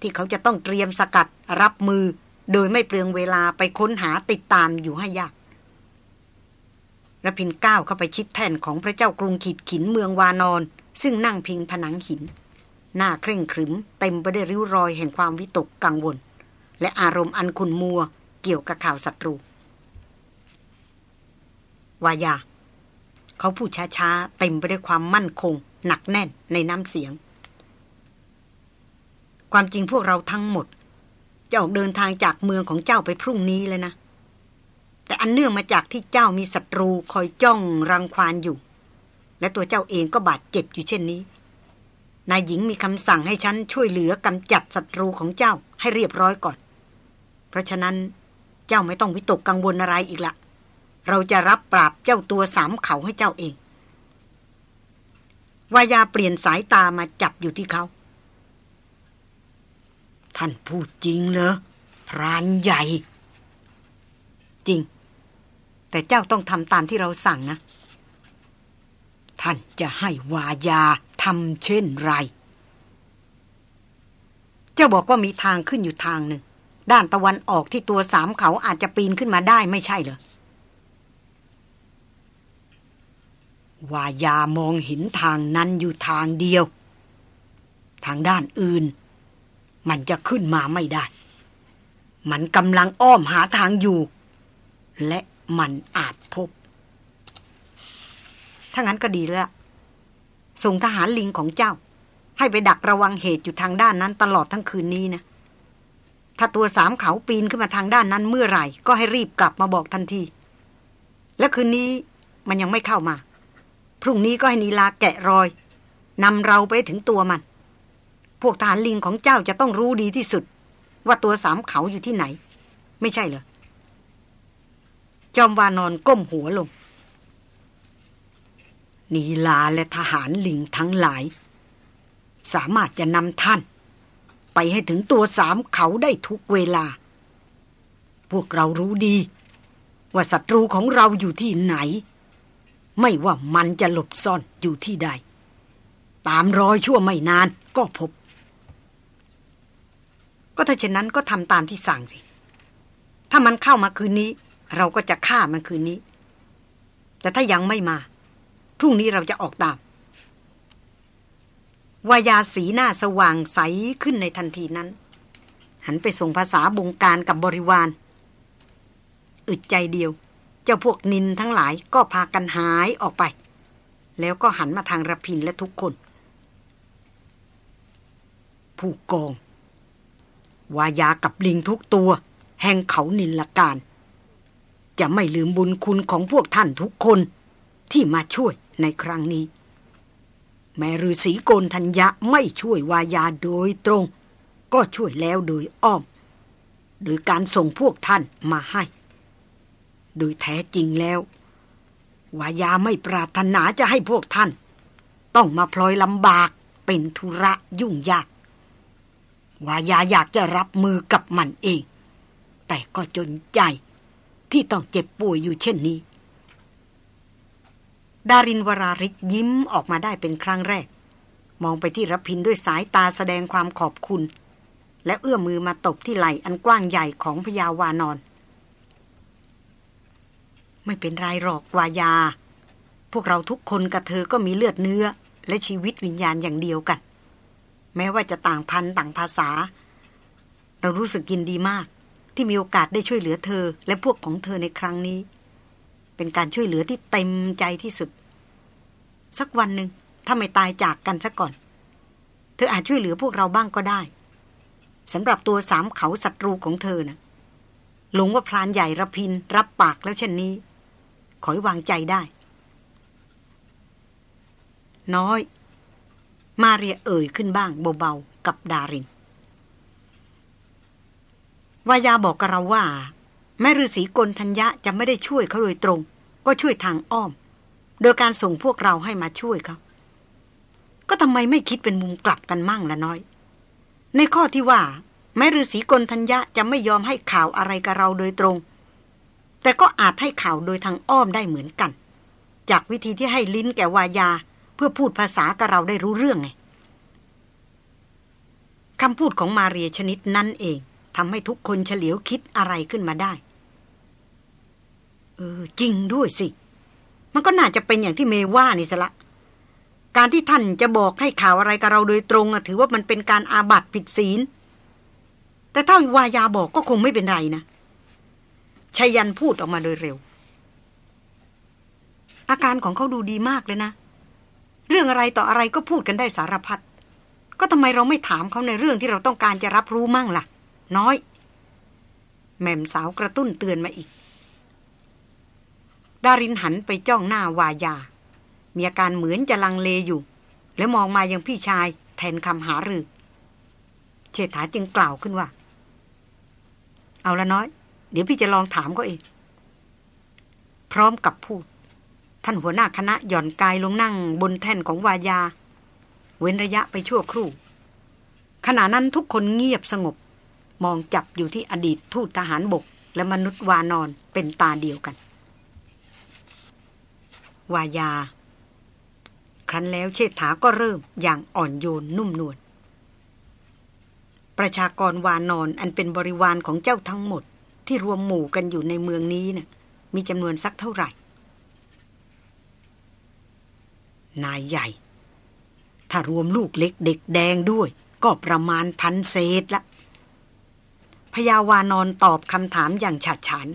ที่เขาจะต้องเตรียมสกัดรับมือ โดยไม่เปลืองเวลาไปค้นหาติดตามอยู่ให้ยากระพินก้าวเข้าไปชิดแท่นของพระเจ้ากรุงขีดขินเมืองวานอน ซึ่งนั่งพิงผนังหิน หน้าเคร่งครึม เต็มไปด้วยริ้วรอยแห่งความวิตกกังวล และอารมณ์อันขุนมัวเกี่ยวกับข่าวศัตรูวายา เขาพูดช้าๆ เต็มไปด้วยความมั่นคง หนักแน่นในน้ำเสียง ความจริงพวกเราทั้งหมด จะออกเดินทางจากเมืองของเจ้าไปพรุ่งนี้เลยนะ แต่อันเนื่องมาจากที่เจ้ามีศัตรูคอยจ้องรังควานอยู่ และตัวเจ้าเองก็บาดเจ็บอยู่เช่นนี้ นายหญิงมีคำสั่งให้ฉันช่วยเหลือกำจัดศัตรูของเจ้าให้เรียบร้อยก่อน เพราะฉะนั้นเจ้าไม่ต้องวิตกกังวลอะไรอีกละ เราจะรับปราบเจ้าตัวสามเขาให้เจ้าเองวายาเปลี่ยนสายตามาจับอยู่ที่เขา ท่านพูดจริงเหรอพรานใหญ่ จริง แต่เจ้าต้องทำตามที่เราสั่งนะ ท่านจะให้วายาทำเช่นไร เจ้าบอกว่ามีทางขึ้นอยู่ทางหนึ่ง ด้านตะวันออกที่ตัวสามเขาอาจจะปีนขึ้นมาได้ไม่ใช่เหรอ ว่ายามองเห็นทางนั้นอยู่ทางเดียว ทางด้านอื่น มันจะขึ้นมาไม่ได้ มันกำลังอ้อมหาทางอยู่ และมันอาจพบ ถ้างั้นก็ดีแล้ว ส่งทหารลิงของเจ้า ให้ไปดักระวังเหตุอยู่ทางด้านนั้นตลอดทั้งคืนนี้นะ ถ้าตัวสามเขาปีนขึ้นมาทางด้านนั้นเมื่อไหร่ ก็ให้รีบกลับมาบอกทันที และคืนนี้มันยังไม่เข้ามา พรุ่งนี้ก็ให้นีลาแกะรอยนำเราไปถึงตัวมัน พวกทหารลิงของเจ้าจะต้องรู้ดีที่สุด ว่าตัวสามเขาอยู่ที่ไหน ไม่ใช่เหรอ จอมวานอนก้มหัวลง นีลาและทหารลิงทั้งหลาย สามารถจะนำท่าน ไปให้ถึงตัวสามเขาได้ทุกเวลา พวกเรารู้ดี ว่าศัตรูของเราอยู่ที่ไหน ไม่ว่ามันจะหลบซ่อนอยู่ที่ใด ตามรอยชั่วไม่นานก็พบ ก็ถ้าเช่นนั้นก็ทำตามที่สั่งสิ ถ้ามันเข้ามาคืนนี้ เราก็จะฆ่ามันคืนนี้ แต่ถ้ายังไม่มา พรุ่งนี้เราจะออกตามวายาสีหน้าสว่างใสขึ้นในทันทีนั้น หันไปส่งภาษาบงการกับบริวาร อึดใจเดียว จ้าพวกนินทั้งหลายก็พากันหายออกไป แล้วก็หันมาทางระพินและทุกคน ผู้กอง วายากับลิงทุกตัว แห่งเขานินละการ จะไม่ลืมบุญคุณของพวกท่านทุกคนที่มาช่วยในครั้งนี้ แม่ฤาษีโกนทัญญะไม่ช่วยวายาโดยตรง ก็ช่วยแล้วโดยอ้อม โดยการส่งพวกท่านมาให้ โดยแท้จริงแล้ววายาไม่ปรารถนาจะให้พวกท่าน ต้องมาพลอยลำบากเป็นธุระยุ่งยากวายาอยากจะรับมือกับมันเอง แต่ก็จนใจที่ต้องเจ็บป่วยอยู่เช่นนี้ ดารินวราริกยิ้มออกมาได้เป็นครั้งแรก มองไปที่รพินด้วยสายตาแสดงความขอบคุณ และเอื้อมมือมาตบที่ไหล่อันกว้างใหญ่ของพยาวานอน ไม่เป็นไรหรอกวายา พวกเราทุกคนกับเธอก็มีเลือดเนื้อ และชีวิตวิญญาณอย่างเดียวกัน แม้ว่าจะต่างพันต่างภาษา เรารู้สึกยินดีมาก ที่มีโอกาสได้ช่วยเหลือเธอ และพวกของเธอในครั้งนี้ เป็นการช่วยเหลือที่เต็มใจที่สุด สักวันหนึ่งถ้าไม่ตายจากกันซะก่อน เธออาจช่วยเหลือพวกเราบ้างก็ได้สำหรับตัวสามเขาศัตรูของเธอนะ่ะหลงว่าพรานใหญ่ระพินรับปากแล้วเช่นนี้ ขอให้วางใจได้ น้อย มาเรียเอ่ยขึ้นบ้างเบาๆ กับดารินวายาบอกกับเราว่า แม่ฤาษีกลทัญญะจะไม่ได้ช่วยเขาโดยตรง ก็ช่วยทางอ้อม โดยการส่งพวกเราให้มาช่วยเขาก็ทำไมไม่คิดเป็นมุมกลับกันมั่งละน้อย ในข้อที่ว่า แม่ฤาษีกลทัญญะจะไม่ยอมให้ข่าวอะไรกับเราโดยตรง แต่ก็อาจให้ข่าวโดยทางอ้อมได้เหมือนกัน จากวิธีที่ให้ลิ้นแก่วายา เพื่อพูดภาษากับเราได้รู้เรื่องไงคำพูดของมาเรียชนิดนั้นเองทำให้ทุกคนเฉลียวคิดอะไรขึ้นมาได้ เออ จริงด้วยสิ มันก็น่าจะเป็นอย่างที่เมว่านี่สละการที่ท่านจะบอกให้ข่าวอะไรกับเราโดยตรงถือว่ามันเป็นการอาบัติผิดศีล แต่ถ้าวายาบอกก็คงไม่เป็นไรนะ ชายันพูดออกมาโดยเร็ว อาการของเขาดูดีมากเลยนะ เรื่องอะไรต่ออะไรก็พูดกันได้สารพัดก็ทำไมเราไม่ถามเขาในเรื่องที่เราต้องการจะรับรู้มั่งล่ะ น้อย แม่มสาวกระตุ้นเตือนมาอีก ดารินหันไปจ้องหน้าวายา มีอาการเหมือนจะลังเลอยู่ แล้วมองมายังพี่ชาย แทนคำหารือเชษฐาจึงกล่าวขึ้นว่า เอาละน้อย เดี๋ยวพี่จะลองถามเขาเอง พร้อมกับพูด ท่านหัวหน้าคณะหย่อนกายลงนั่งบนแท่นของวายา เว้นระยะไปชั่วครู่ ขณะนั้นทุกคนเงียบสงบ มองจับอยู่ที่อดีตทูตทหารบก และมนุษย์วานอนเป็นตาเดียวกัน วายา ครั้นแล้วเชษฐาก็เริ่มอย่างอ่อนโยนนุ่มนวลประชากรวานอนอันเป็นบริวารของเจ้าทั้งหมด ที่รวมหมู่กันอยู่ในเมืองนี้นะ่ะมีจำนวนสักเท่าไหร่ นายใหญ่ ถ้ารวมลูกเล็กเด็กแดงด้วย ก็ประมาณพันเศษละพยาวานอนตอบคำถามอย่างฉาดฉาน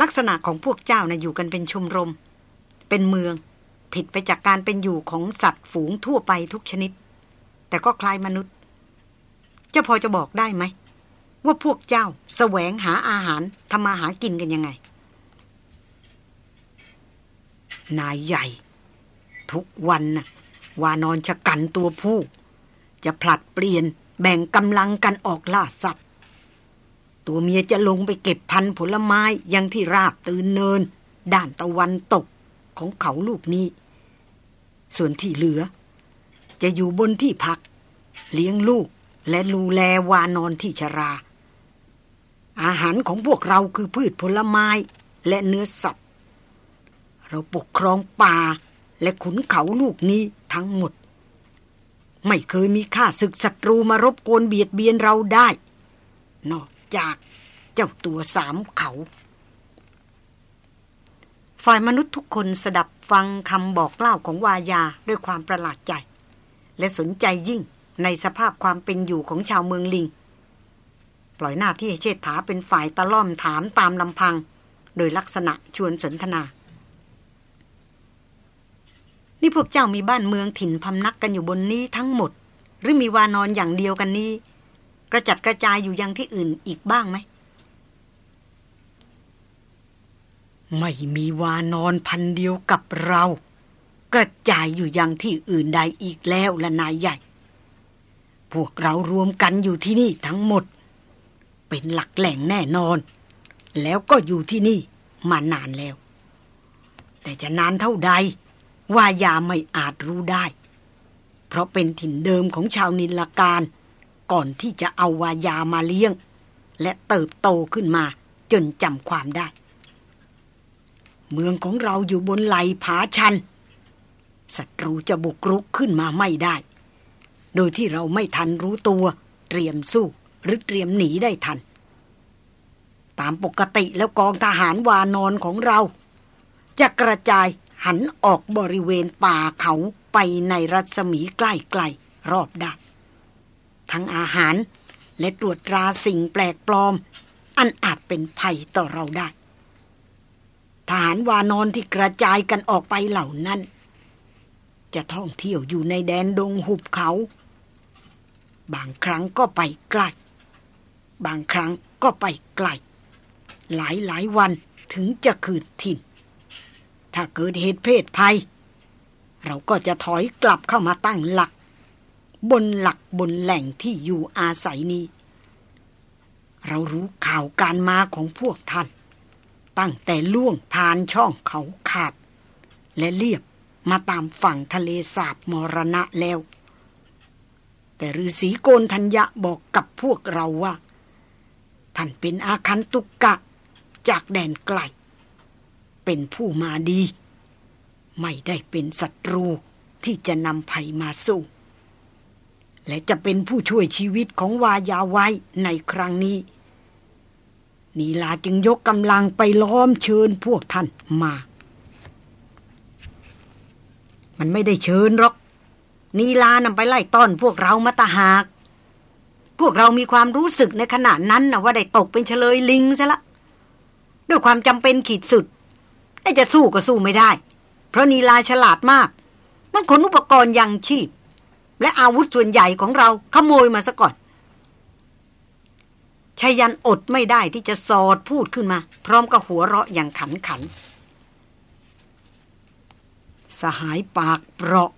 ลักษณะของพวกเจ้านะ่ะอยู่กันเป็นชมรม เป็นเมือง ผิดไปจากการเป็นอยู่ของสัตว์ฝูงทั่วไปทุกชนิด แต่ก็คล้ายมนุษย์ เจ้าพอจะบอกได้ไหม ว่าพวกเจ้าแสวงหาอาหารทำมาหากินกันยังไง นายใหญ่ ทุกวันน่ะ วานอนชะกันตัวผู้ จะผลัดเปลี่ยนแบ่งกำลังกันออกล่าสัตว์ ตัวเมียจะลงไปเก็บพันผลไม้ยังที่ราบตื่นเนิน ด้านตะวันตกของเขาลูกนี้ ส่วนที่เหลือ จะอยู่บนที่พัก เลี้ยงลูก และลูแลวานอนที่ชรา อาหารของพวกเราคือพืชผลไม้และเนื้อสัตว์ เราปกครองป่าและขุนเขาลูกนี้ทั้งหมด ไม่เคยมีข้าศึกศัตรูมารบกวนเบียดเบียนเราได้ นอกจากเจ้าตัวสามเขาฝ่ายมนุษย์ทุกคนสดับฟังคำบอกเล่าของวายาด้วยความประหลาดใจ และสนใจยิ่ง ในสภาพความเป็นอยู่ของชาวเมืองลิง ปล่อยหน้าที่ให้เชษฐาเป็นฝ่ายตะล่อมถามตามลำพัง โดยลักษณะชวนสนทนา นี่พวกเจ้ามีบ้านเมืองถิ่นพำนักกันอยู่บนนี้ทั้งหมด หรือมีวานอนอย่างเดียวกันนี้ กระจัดกระจายอยู่ยังที่อื่นอีกบ้างไหมไม่มีวานอนพันเดียวกับเรา กระจายอยู่ยังที่อื่นใดอีกแล้วละนายใหญ่ พวกเรารวมกันอยู่ที่นี่ทั้งหมด เป็นหลักแหล่งแน่นอน แล้วก็อยู่ที่นี่มานานแล้ว แต่จะนานเท่าใด ว่ายาไม่อาจรู้ได้ เพราะเป็นถิ่นเดิมของชาวนิลการก่อนที่จะเอาวายามาเลี้ยง และเติบโตขึ้นมาจนจำความได้ เมืองของเราอยู่บนไหลผาชันศัตรูจะบุกรุกขึ้นมาไม่ได้ โดยที่เราไม่ทันรู้ตัว เตรียมสู้ หรือเตรียมหนีได้ทัน ตามปกติแล้วกองทหารวานอนของเรา จะกระจายหันออกบริเวณป่าเขาไปในรัศมีใกล้ๆรอบด้านทั้งอาหารและตรวจตราสิ่งแปลกปลอม อันอาจเป็นภัยต่อเราได้ ทหานวานอนที่กระจายกันออกไปเหล่านั้น จะท่องเที่ยวอยู่ในแดนดงหุบเขา บางครั้งก็ไปใกล้ บางครั้งก็ไปไกล หลายหลายวันถึงจะคืนถิ่น ถ้าเกิดเหตุเพศภัย เราก็จะถอยกลับเข้ามาตั้งหลัก บนหลักบนแหล่งที่อยู่อาศัยนี้ เรารู้ข่าวการมาของพวกท่าน ตั้งแต่ล่วงผ่านช่องเขาขาด และเลียบมาตามฝั่งทะเลสาบมรณะแล้ว แต่ฤาษีโกนธัญญะบอกกับพวกเราว่า ท่านเป็นอาคันตุกกะ จากแดนไกล เป็นผู้มาดี ไม่ได้เป็นศัตรูที่จะนำภัยมาสู้ และจะเป็นผู้ช่วยชีวิตของวายาไว้ในครั้งนี้นีลาจึงยกกำลังไปล้อมเชิญพวกท่านมา มันไม่ได้เชิญหรอก นีลานำไปไล่ต้อนพวกเรามาตาหาก พวกเรามีความรู้สึกในขณะนั้นนะว่าได้ตกเป็นเฉลยลิงซะละ ด้วยความจำเป็นขีดสุดแต่จะสู้ก็สู้ไม่ได้ เพราะนีลาฉลาดมาก มันขนอุปกรณ์ยังชีพ และอาวุธส่วนใหญ่ของเราขโมยมาซะก่อนชายันอดไม่ได้ที่จะสอดพูดขึ้นมา พร้อมกับหัวเราะอย่างขันขัน สหายปากเปราะ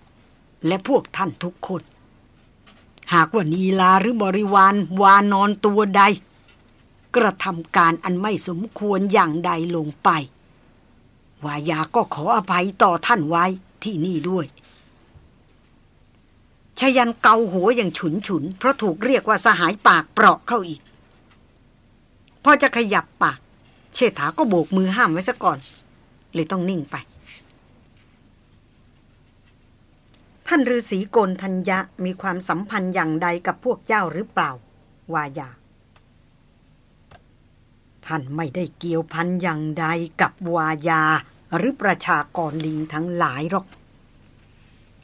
และพวกท่านทุกคน หากว่านีลาหรือบริวารวานอนตัวใด กระทำการอันไม่สมควรอย่างใดลงไป วายาก็ขออภัยต่อท่านไว้ที่นี่ด้วยชยันเกาหัวอย่างฉุนฉุน เพราะถูกเรียกว่าสหายปากเปราะเข้าอีก พอจะขยับปาก เชษฐาก็โบกมือห้ามไว้ซะก่อน เลยต้องนิ่งไป ท่านฤาษีโกนทัญญะมีความสัมพันธ์อย่างใดกับพวกเจ้าหรือเปล่า วายา ท่านไม่ได้เกี่ยวพันอย่างใดกับวายา หรือประชากรลิงทั้งหลายหรอก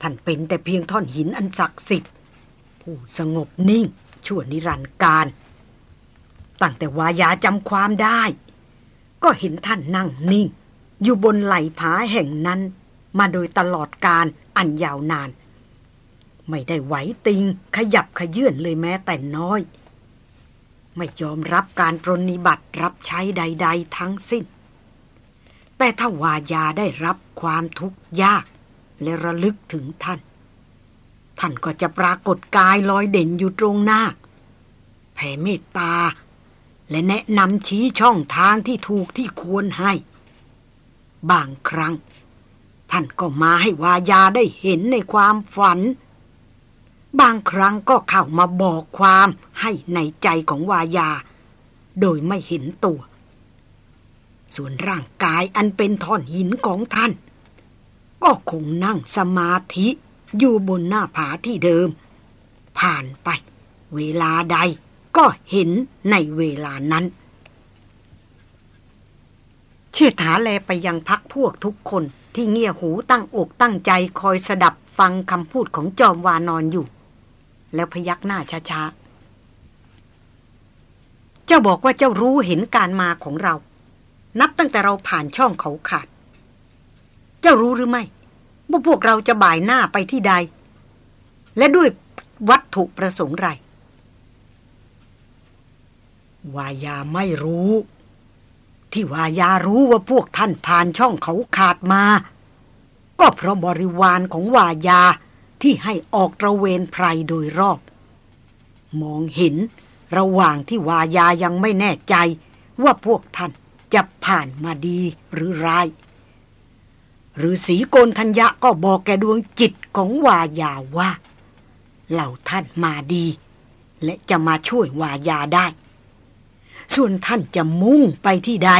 ท่านเป็นแต่เพียงท่อนหินอันศักดิ์สิทธิ์ผู้สงบนิ่ง ชั่วนิรันดร์การ ตั้งแต่วายาจำความได้ ก็เห็นท่านนั่งนิ่ง อยู่บนไหล่ผาแห่งนั้น มาโดยตลอดการอันยาวนาน ไม่ได้ไหวติงขยับขยื่นเลยแม้แต่น้อย ไม่ยอมรับการปรนนิบัติรับใช้ใด ๆ ทั้งสิ้น แต่ถ้าวายาได้รับความทุกข์ยาก และระลึกถึงท่าน ท่านก็จะปรากฏกายลอยเด่นอยู่ตรงหน้า แผ่เมตตา และแนะนำชี้ช่องทางที่ถูกที่ควรให้ บางครั้ง ท่านก็มาให้วายาได้เห็นในความฝัน บางครั้งก็เข้ามาบอกความให้ในใจของวายา โดยไม่เห็นตัว ส่วนร่างกายอันเป็นท่อนหินของท่าน ก็คงนั่งสมาธิอยู่บนหน้าผาที่เดิม ผ่านไป เวลาใดก็เห็นในเวลานั้น เชิดถาแลไปยังพักพวกทุกคน ที่เงี่ยหูตั้งอกตั้งใจคอยสดับฟังคำพูดของจอมวานอนอยู่ แล้วพยักหน้าช้าๆ เจ้าบอกว่าเจ้ารู้เห็นการมาของเรา นับตั้งแต่เราผ่านช่องเขาขาด เจ้ารู้หรือไม่ ว่าพวกเราจะบ่ายหน้าไปที่ใด และด้วยวัตถุประสงค์ไรวายาไม่รู้ ที่วายารู้ว่าพวกท่านผ่านช่องเขาขาดมา ก็เพราะบริวารของวายาที่ให้ออกตระเวนไพรโดยรอบ มองเห็นระหว่างที่วายายังไม่แน่ใจว่าพวกท่านจะผ่านมาดีหรือร้าย หรือสีโกนทัญญะก็บอกแกดวงจิตของวายาว่า เหล่าท่านมาดี และจะมาช่วยวายาได้ ส่วนท่านจะมุ่งไปที่ใด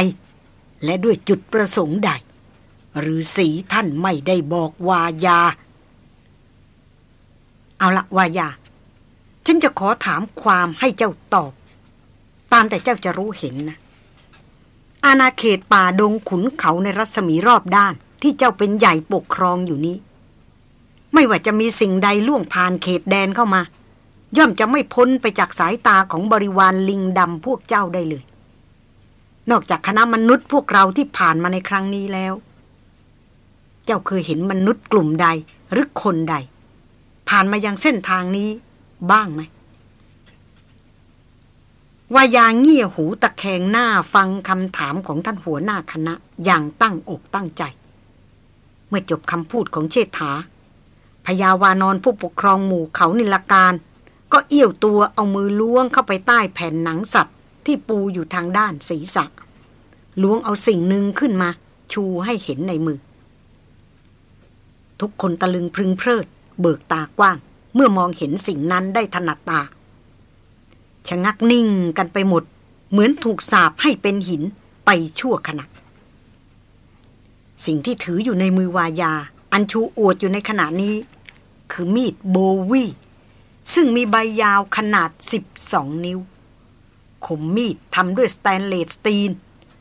และด้วยจุดประสงค์ใด หรือสีท่านไม่ได้บอกวายา เอาละวายา ฉันจะขอถามความให้เจ้าตอบ ตามแต่เจ้าจะรู้เห็นนะ อาณาเขตป่าดงขุนเขาในรัศมีรอบด้านที่เจ้าเป็นใหญ่ปกครองอยู่นี้ ไม่ว่าจะมีสิ่งใดล่วงผ่านเขตแดนเข้ามา ย่อมจะไม่พ้นไปจากสายตาของบริวารลิงดำพวกเจ้าได้เลย นอกจากคณะมนุษย์พวกเราที่ผ่านมาในครั้งนี้แล้ว เจ้าเคยเห็นมนุษย์กลุ่มใดหรือคนใด ผ่านมายังเส้นทางนี้บ้างไหมวายาเงี่ยหูตะแคงหน้าฟังคำถามของท่านหัวหน้าคณะอย่างตั้งอกตั้งใจ เมื่อจบคำพูดของเชษฐาพยาวานอนผู้ปกครองหมู่เขานิลการ ก็เอี้ยวตัวเอามือล้วงเข้าไปใต้แผ่นหนังสัตว์ ที่ปูอยู่ทางด้านศีรษะล้วงเอาสิ่งหนึ่งขึ้นมา ชูให้เห็นในมือ ทุกคนตะลึงพึงเพลิด เบิกตากว้าง เมื่อมองเห็นสิ่งนั้นได้ถนัดตา ชะงักนิ่งกันไปหมด เหมือนถูกสาบให้เป็นหินไปชั่วขณะสิ่งที่ถืออยู่ในมือวายา อันชูอวดอยู่ในขณะนี้ คือมีดโบวี ซึ่งมีใบยาวขนาด 12 นิ้วคมมีดทำด้วยสแตนเลสสตีน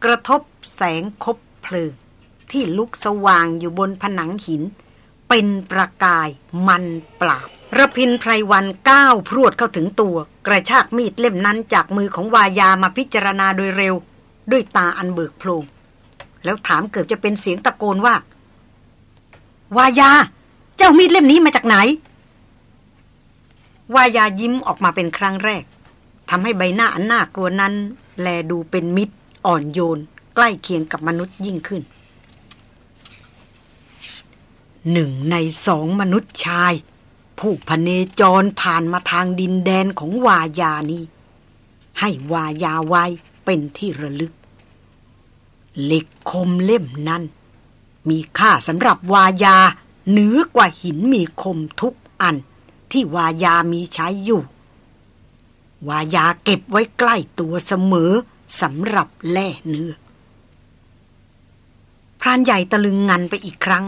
กระทบแสงคบเพลิง ที่ลุกสว่างอยู่บนผนังหิน เป็นประกายมันปราบระพินไพรวันก้าวพรวดเข้าถึงตัว กระชากมีดเล่มนั้นจากมือของวายามาพิจารณาโดยเร็ว ด้วยตาอันเบิกโพลงแล้วถามเกือบจะเป็นเสียงตะโกนว่า วายา เจ้ามีดเล่มนี้มาจากไหน วายายิ้มออกมาเป็นครั้งแรกทำให้ใบหน้าอันน่ากลัวนั้น แลดูเป็นมิตร อ่อนโยน ใกล้เคียงกับมนุษย์ยิ่งขึ้นหนึ่งในสองมนุษย์ชาย ผู้พเนจรผ่านมาทางดินแดนของวายานี้ ให้วายาไว้เป็นที่ระลึก เหล็กคมเล่มนั้น มีค่าสำหรับวายาเหนือกว่าหินมีคมทุกอัน ที่วายามีใช้อยู่ วายาเก็บไว้ใกล้ตัวเสมอสำหรับแล่เนื้อพรานใหญ่ตะลึงงันไปอีกครั้ง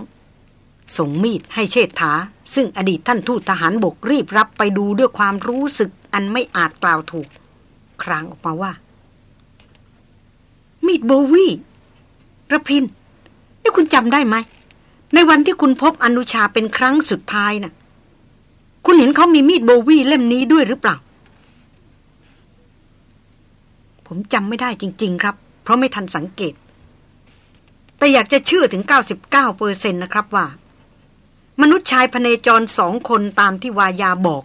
ส่งมีดให้เชษฐา ซึ่งอดีตท่านทูตทหารบกรีบรับไปดูด้วยความรู้สึกอันไม่อาจกล่าวถูก ครางออกมาว่า มีดโบวี่ระพินนี่คุณจำได้ไหม ในวันที่คุณพบอนุชาเป็นครั้งสุดท้ายนะ่ะ คุณเห็นเขามีมีดโบวี่เล่มนี้ด้วยหรือเปล่า ผมจำไม่ได้จริง ๆ ครับ เพราะไม่ทันสังเกต แต่อยากจะเชื่อถึง 99เปอร์เซ็นต์นะครับว่า มนุษย์ชายพเนจรสองคนตามที่วายาบอก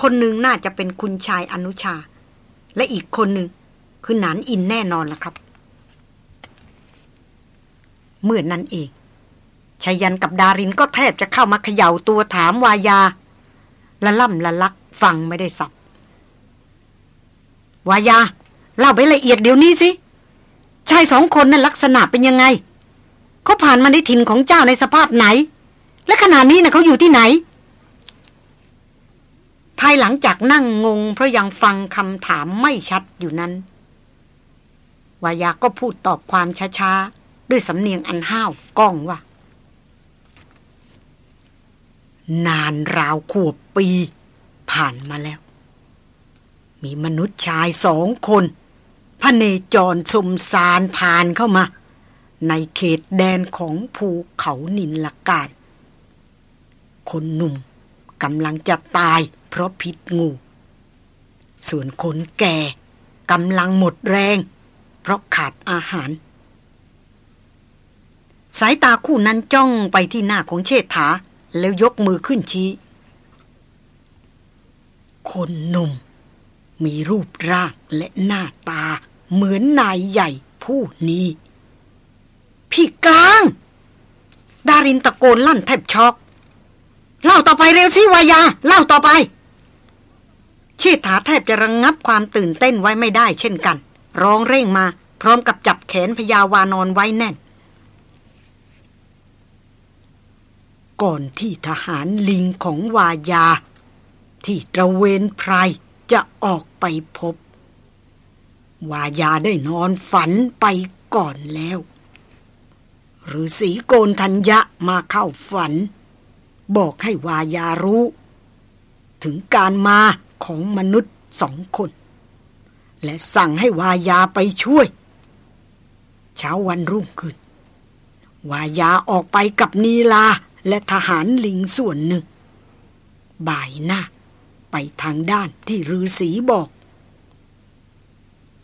คนหนึ่งน่าจะเป็นคุณชายอนุชา และอีกคนหนึ่งคือหนานอินแน่นอนล่ะครับ เมื่อนนั้นเองชายันกับดารินก็แทบจะเข้ามาเขย่าตัวถามวายา ละล่ำละลักฟังไม่ได้สับวายาเล่าไปละเอียดเดี๋ยวนี้สิชายสองคนนั้นลักษณะเป็นยังไง เขาผ่านมาในถิ่นของเจ้าในสภาพไหน และขณะนี้นะเขาอยู่ที่ไหน ภายหลังจากนั่งงง เพราะยังฟังคำถามไม่ชัดอยู่นั้น วายาก็พูดตอบความช้าๆ ด้วยสำเนียงอันห้าวก้องว่า นานราวขวบปี ผ่านมาแล้ว มีมนุษย์ชายสองคนพระเนจรสมสารผ่านเข้ามา ในเขตแดนของภูเขานินลกาดคนหนุ่มกำลังจะตายเพราะพิษงู ส่วนคนแก่กำลังหมดแรง เพราะขาดอาหาร สายตาคู่นั้นจ้องไปที่หน้าของเชษฐา แล้วยกมือขึ้นชี้ คนหนุ่ม มีรูปร่างและหน้าตา เหมือนนายใหญ่ผู้นี้ พี่กลาง ดารินตะโกนลั่นแทบช็อก เล่าต่อไปเร็วสิวายา เล่าต่อไปชีฐาแทบจะระงงับความตื่นเต้นไว้ไม่ได้เช่นกัน ร้องเร่งมา พร้อมกับจับแขนพยาวานอนไว้แน่น ก่อนที่ทหารลิงของวายา ที่ตระเวนไพรจะออกไปพบ วายาได้นอนฝันไปก่อนแล้วหรือสีโกนทัญญะมาเข้าฝัน บอกให้วายารู้ ถึงการมาของมนุษย์สองคน และสั่งให้วายาไปช่วย เช้าวันรุ่งขึ้น วายาออกไปกับนีลา และทหารลิงส่วนหนึ่ง บ่ายหน้า ไปทางด้านที่ฤาษีบอกค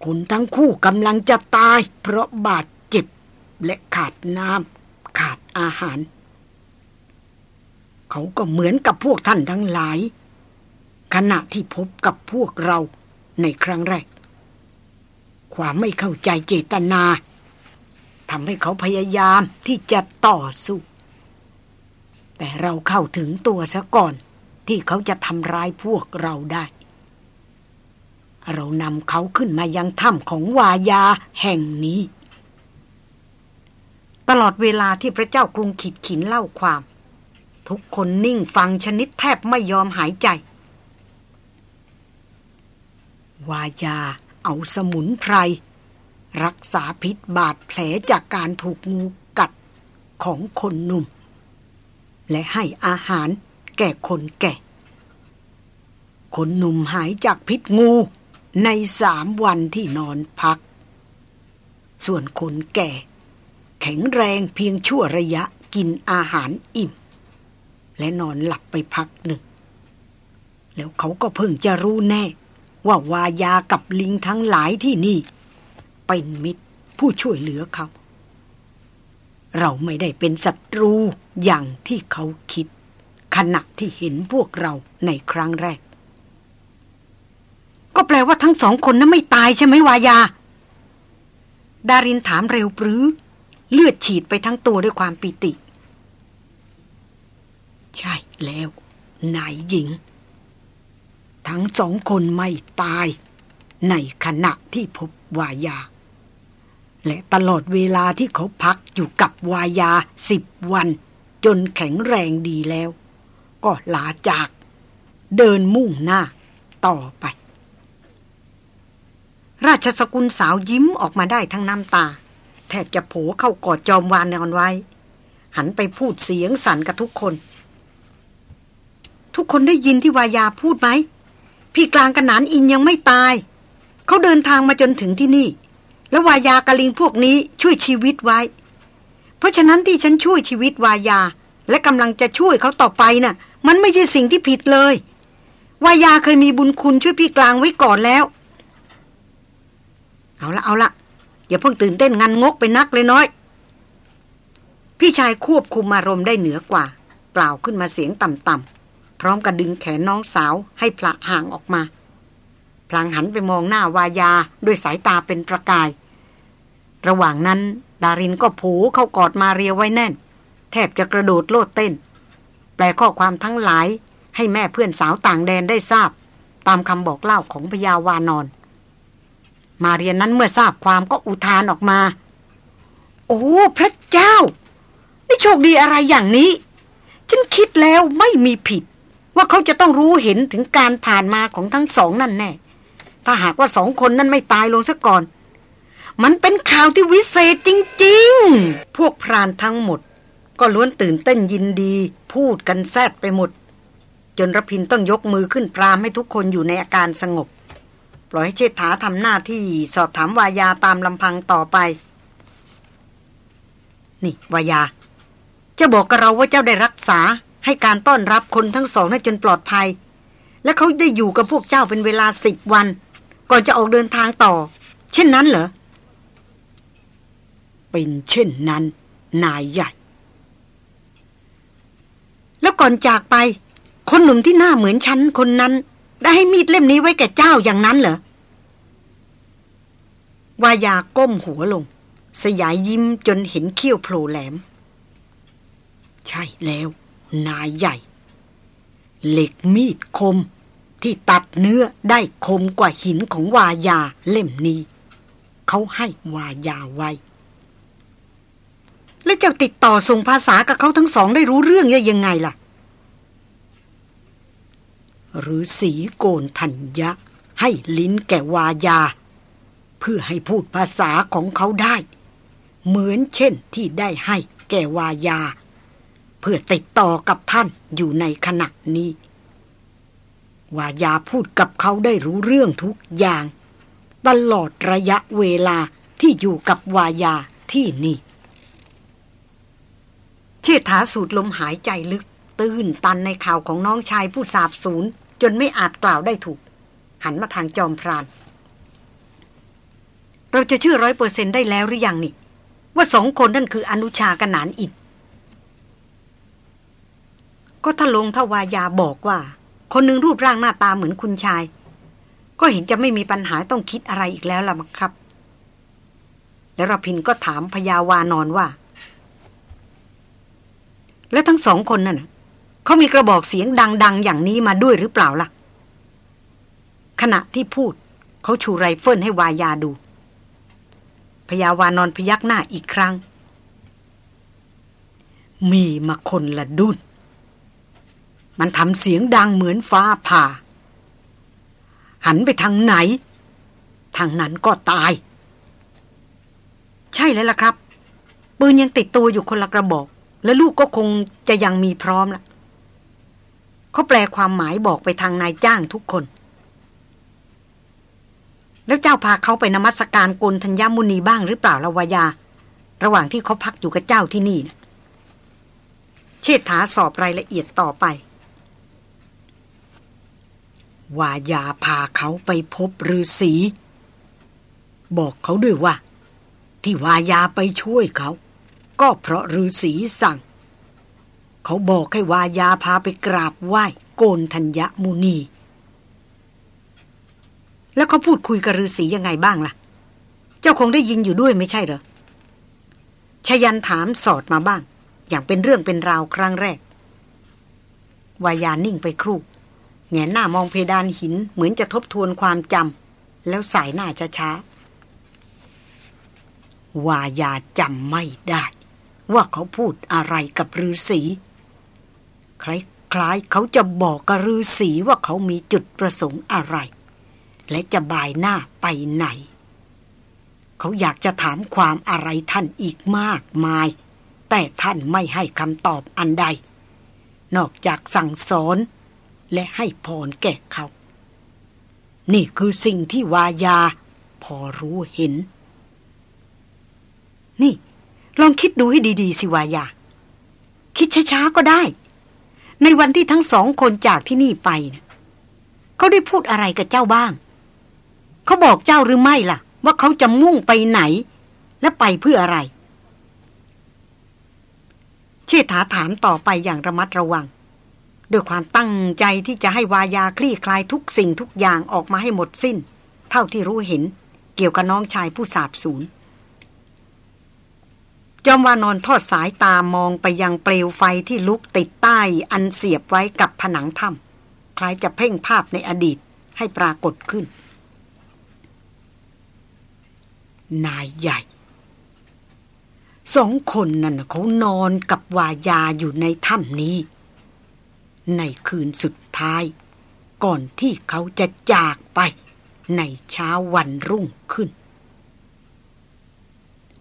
คุณทั้งคู่กำลังจะตาย เพราะบาดเจ็บ และขาดน้ำขาดอาหาร เขาก็เหมือนกับพวกท่านทั้งหลาย ขณะที่พบกับพวกเราในครั้งแรก ความไม่เข้าใจเจตนาทำให้เขาพยายามที่จะต่อสู้ แต่เราเข้าถึงตัวซะก่อน ที่เขาจะทำร้ายพวกเราได้ เรานำเขาขึ้นมายังถ้ำของวายาแห่งนี้ ตลอดเวลาที่พระเจ้ากรุงขิดขินเล่าความ ทุกคนนิ่งฟังชนิดแทบไม่ยอมหายใจ วายาเอาสมุนไพร รักษาพิษบาดแผลจากการถูกงูกัดของคนหนุ่ม และให้อาหารแก่คนแก่ คนหนุ่มหายจากพิษงูในสามวันที่นอนพัก ส่วนคนแก่ แข็งแรงเพียงชั่วระยะกินอาหารอิ่ม และนอนหลับไปพักหนึ่ง แล้วเขาก็เพิ่งจะรู้แน่ ว่าวายากับลิงทั้งหลายที่นี่ เป็นมิตรผู้ช่วยเหลือเขา เราไม่ได้เป็นศัตรูอย่างที่เขาคิด ขณะที่เห็นพวกเราในครั้งแรก ก็แปลว่าทั้งสองคนนั้นไม่ตายใช่ไหมวายา ดารินถามเร็วปรือ เลือดฉีดไปทั้งตัวด้วยความปิติ ใช่แล้วนายหญิง ทั้งสองคนไม่ตาย ในขณะที่พบวายา และตลอดเวลาที่เขาพักอยู่กับวายาสิบวัน จนแข็งแรงดีแล้ว ก็ลาจาก เดินมุ่งหน้าต่อไป ราชสกุลสาวยิ้มออกมาได้ทั้งน้ำตา แทบจะโผเข้ากอดจอมวานนอนไว้ หันไปพูดเสียงสั่นกับทุกคน ทุกคนได้ยินที่วายาพูดไหม พี่กลางกระนานอินยังไม่ตาย เขาเดินทางมาจนถึงที่นี่ แล้วายากะลิงพวกนี้ช่วยชีวิตไว้ เพราะฉะนั้นที่ฉันช่วยชีวิตวายา และกำลังจะช่วยเขาต่อไปน่ะ มันไม่ใช่สิ่งที่ผิดเลยวายาเคยมีบุญคุณช่วยพี่กลางไว้ก่อนแล้ว เอาละเอาละอย่าเพิ่งตื่นเต้นงันงกไปนักเลยน้อย พี่ชายควบคุมอารมณ์ได้เหนือกว่า กล่าวขึ้นมาเสียงต่ำๆพร้อมกับดึงแขนน้องสาวให้พละห่างออกมาพลางหันไปมองหน้าวายาด้วยสายตาเป็นประกาย ระหว่างนั้น ดารินก็ผูเข้ากอดมาเรียไว้แน่น แทบจะกระโดดโลดเต้น แปลข้อความทั้งหลายให้แม่เพื่อนสาวต่างแดนได้ทราบ ตามคำบอกเล่าของพยาวานอน มาเรียนนั้นเมื่อทราบความก็อุทานออกมา โอ้พระเจ้า นี่โชคดีอะไรอย่างนี้ ฉันคิดแล้วไม่มีผิด ว่าเขาจะต้องรู้เห็นถึงการผ่านมาของทั้งสองนั่นแน่ ถ้าหากว่าสองคนนั้นไม่ตายลงซะก่อน มันเป็นข่าวที่วิเศษจริง ๆ พวกพรานทั้งหมด ก็ล้วนตื่นเต้นยินดี พูดกันแซดไปหมด จนรพินต้องยกมือขึ้นปรามให้ทุกคนอยู่ในอาการสงบ ปล่อยให้เชษฐาทำหน้าที่สอบถามวายาตามลำพังต่อไป นี่วายา จะบอกกับเราว่าเจ้าได้รักษาให้การต้อนรับคนทั้งสองนั้จนปลอดภัย และเขาได้อยู่กับพวกเจ้าเป็นเวลาสิบวัน ก่อนจะออกเดินทางต่อ เช่นนั้นเหรอ เป็นเช่นนั้น นายใหญ่ แล้วก่อนจากไป คนหนุ่มที่หน้าเหมือนฉันคนนั้น ได้ให้มีดเล่มนี้ไว้แก่เจ้าอย่างนั้นเหรอวายาก้มหัวลง สยายยิ้มจนเห็นเขี้ยวโผล่แหลม ใช่แล้ว นายใหญ่ เหล็กมีดคมที่ตัดเนื้อได้คมกว่าหินของวายาเล่มนี้ เขาให้วายาไว้ แล้วเจ้าติดต่อส่งภาษากับเขาทั้งสองได้รู้เรื่องยังไงล่ะหรือสีโกนทัญญะ ให้ลิ้นแก่วายา เพื่อให้พูดภาษาของเขาได้ เหมือนเช่นที่ได้ให้แก่วายา เพื่อติดต่อกับท่านอยู่ในขณะนี้ วายาพูดกับเขาได้รู้เรื่องทุกอย่าง ตลอดระยะเวลาที่อยู่กับวายาที่นี่ เชษฐาสูดลมหายใจลึก ตื้นตันในข่าวของน้องชายผู้สาบสูญจนไม่อาจกล่าวได้ถูก หันมาทางจอมพราน เราจะเชื่อร้อยเปอร์เซนได้แล้วหรือยังนี่ ว่าสองคนนั่นคืออนุชากันนานอินก็ถ้าลงทวายาบอกว่า คนหนึ่งรูปร่างหน้าตาเหมือนคุณชาย ก็เห็นจะไม่มีปัญหาต้องคิดอะไรอีกแล้วล่ะมั้งครับ แล้วรพินก็ถามพยาวานอนว่า แล้วทั้งสองคนนั่นเขามีกระบอกเสียงดัง ๆ อย่างนี้มาด้วยหรือเปล่าล่ะ ขณะที่พูดเขาชูไรเฟิลให้วายาดูพยาวานอนพยักหน้าอีกครั้ง มีมาคนละดุนมันทำเสียงดังเหมือนฟ้าผ่า หันไปทางไหน ทางนั้นก็ตาย ใช่แล้วล่ะครับ ปืนยังติดตัวอยู่คนละกระบอก และลูกก็คงจะยังมีพร้อมละเขาแปลความหมายบอกไปทางนายจ้างทุกคน แล้วเจ้าพาเขาไปนมัสการกลธัญญมุนีบ้างหรือเปล่าละวายา ระหว่างที่เขาพักอยู่กับเจ้าที่นี่นะเชษฐาสอบรายละเอียดต่อไป วายาพาเขาไปพบฤาษีบอกเขาด้วยว่า ที่วายาไปช่วยเขา ก็เพราะฤาษีสั่ง เขาบอกให้วายาพาไปกราบไหว้โกนธัญญมุนี แล้วเขาพูดคุยกับฤาษียังไงบ้างล่ะ เจ้าคงได้ยินอยู่ด้วยไม่ใช่เหรอชยันถามสอดมาบ้าง อย่างเป็นเรื่องเป็นราวครั้งแรก วายานิ่งไปครู่แงหน้ามองเพดานหินเหมือนจะทบทวนความจำแล้วสายหน้าช้าๆวายาจำไม่ได้ ว่าเขาพูดอะไรกับฤาษีคล้ายๆเขาจะบอกกับฤาษีว่าเขามีจุดประสงค์อะไร และจะบายหน้าไปไหน เขาอยากจะถามความอะไรท่านอีกมากมาย แต่ท่านไม่ให้คำตอบอันใด นอกจากสั่งสอนและให้พรแก่เขา นี่คือสิ่งที่วายา พอรู้เห็น นี่ ลองคิดดูให้ดี ๆ สิวายา คิดช้าๆก็ได้ ในวันที่ทั้งสองคนจากที่นี่ไปนะเขาได้พูดอะไรกับเจ้าบ้าง เขาบอกเจ้าหรือไม่ล่ะ ว่าเขาจะมุ่งไปไหน และไปเพื่ออะไร เชษฐาถามต่อไปอย่างระมัดระวังด้วยความตั้งใจที่จะให้วายาคลี่คลายทุกสิ่งทุกอย่างออกมาให้หมดสิ้น เท่าที่รู้เห็นเกี่ยวกับน้องชายผู้สาบสูญ จอมวานอนทอดสายตามองไปยังเปลวไฟที่ลุกติดใต้อันเสียบไว้กับผนังถ้ำคล้ายจะเพ่งภาพในอดีตให้ปรากฏขึ้น นายใหญ่สองคนนั่นเขานอนกับวายาอยู่ในถ้ำนี้ ในคืนสุดท้าย ก่อนที่เขาจะจากไปในเช้าวันรุ่งขึ้น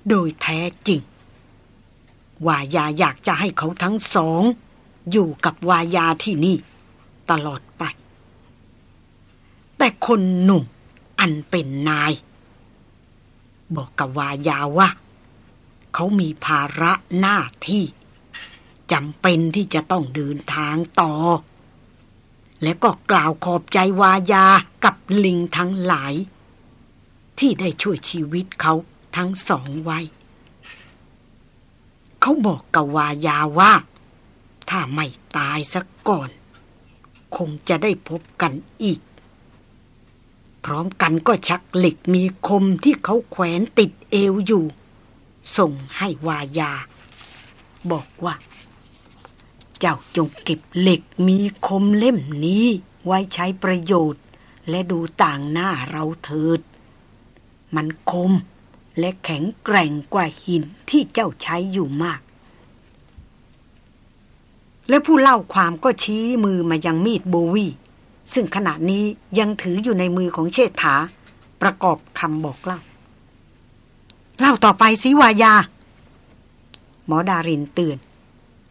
โดยแท้จริง วายาอยากจะให้เขาทั้งสอง อยู่กับวายาที่นี่ ตลอดไป แต่คนหนุ่มอันเป็นนาย บอกกับวายาว่า เขามีภาระหน้าที่จำเป็นที่จะต้องเดินทางต่อ และก็กล่าวขอบใจวายากับลิงทั้งหลาย ที่ได้ช่วยชีวิตเขาทั้งสองไว้ เขาบอกกับวายาว่า ถ้าไม่ตายสักก่อน คงจะได้พบกันอีก พร้อมกันก็ชักเหล็กมีคมที่เขาแขวนติดเอวอยู่ ส่งให้วายา บอกว่า เจ้าจงเก็บเหล็กมีคมเล่มนี้ไว้ใช้ประโยชน์ และดูต่างหน้าเราเถิด มันคม และแข็งแกร่งกว่าหินที่เจ้าใช้อยู่มาก และผู้เล่าความก็ชี้มือมายังมีดโบวีซึ่งขณะนี้ยังถืออยู่ในมือของเชษฐา ประกอบคำบอกเล่า เล่าต่อไปสิวายา หมอดารินเตือน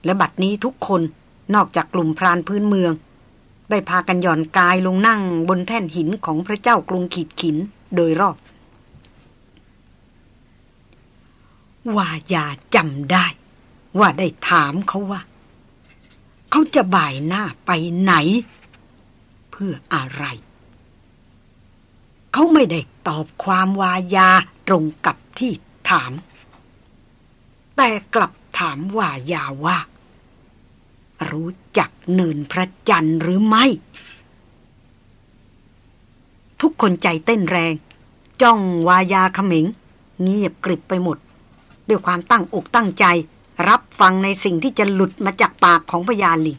และบัดนี้ทุกคนนอกจากกลุ่มพรานพื้นเมือง ได้พากันหย่อนกายลงนั่งบนแท่นหินของพระเจ้ากรุงขีดขินโดยรอบ ว่าอย่าจำได้ ว่าได้ถามเขาว่า เขาจะบ่ายหน้าไปไหน เพื่ออะไร เขาไม่ได้ตอบความวายาตรงกับที่ถาม แต่กลับถามวายาว่า รู้จักเนินพระจันทร์หรือไม่ ทุกคนใจเต้นแรง จ้องวายาขมิง เงียบกริบไปหมด ด้วยความตั้งอกตั้งใจ รับฟังในสิ่งที่จะหลุดมาจากปากของพยาลี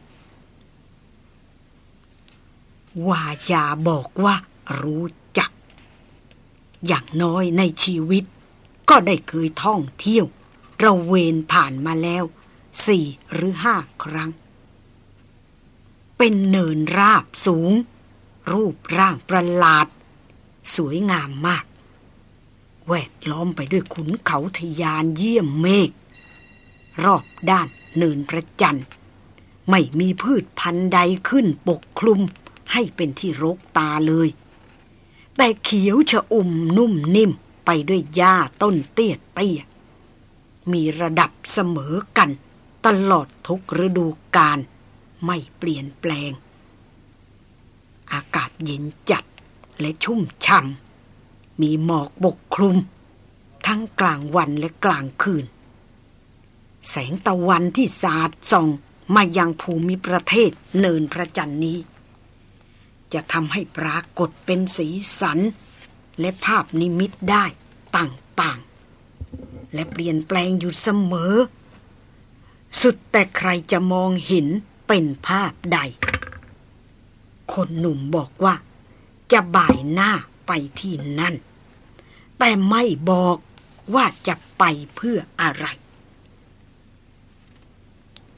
วายาบอกว่ารู้จัก อย่างน้อยในชีวิต ก็ได้เคยท่องเที่ยวระเวนผ่านมาแล้วสี่หรือห้าครั้ง เป็นเนินราบสูง รูปร่างประหลาด สวยงามมาก แวดล้อมไปด้วยขุนเขาทยานเยี่ยมเมฆรอบด้านเนินพระจันทร์ ไม่มีพืชพันธุ์ใดขึ้นปกคลุมให้เป็นที่รกตาเลย แต่เขียวชะอุ่มนุ่มนิ่มไปด้วยหญ้าต้นเตี้ยเตี้ยมีระดับเสมอกัน ตลอดทุกฤดูกาลไม่เปลี่ยนแปลง อากาศเย็นจัดและชุ่มช่ำ มีหมอกปกคลุม ทั้งกลางวันและกลางคืน แสงตะวันที่สาดส่องมายังภูมิประเทศเนินพระจันทร์นี้ จะทำให้ปรากฏเป็นสีสัน และภาพนิมิตได้ต่างๆ และเปลี่ยนแปลงอยู่เสมอ สุดแต่ใครจะมองเห็นเป็นภาพใด คนหนุ่มบอกว่าจะบ่ายหน้าไปที่นั่น แต่ไม่บอกว่าจะไปเพื่ออะไร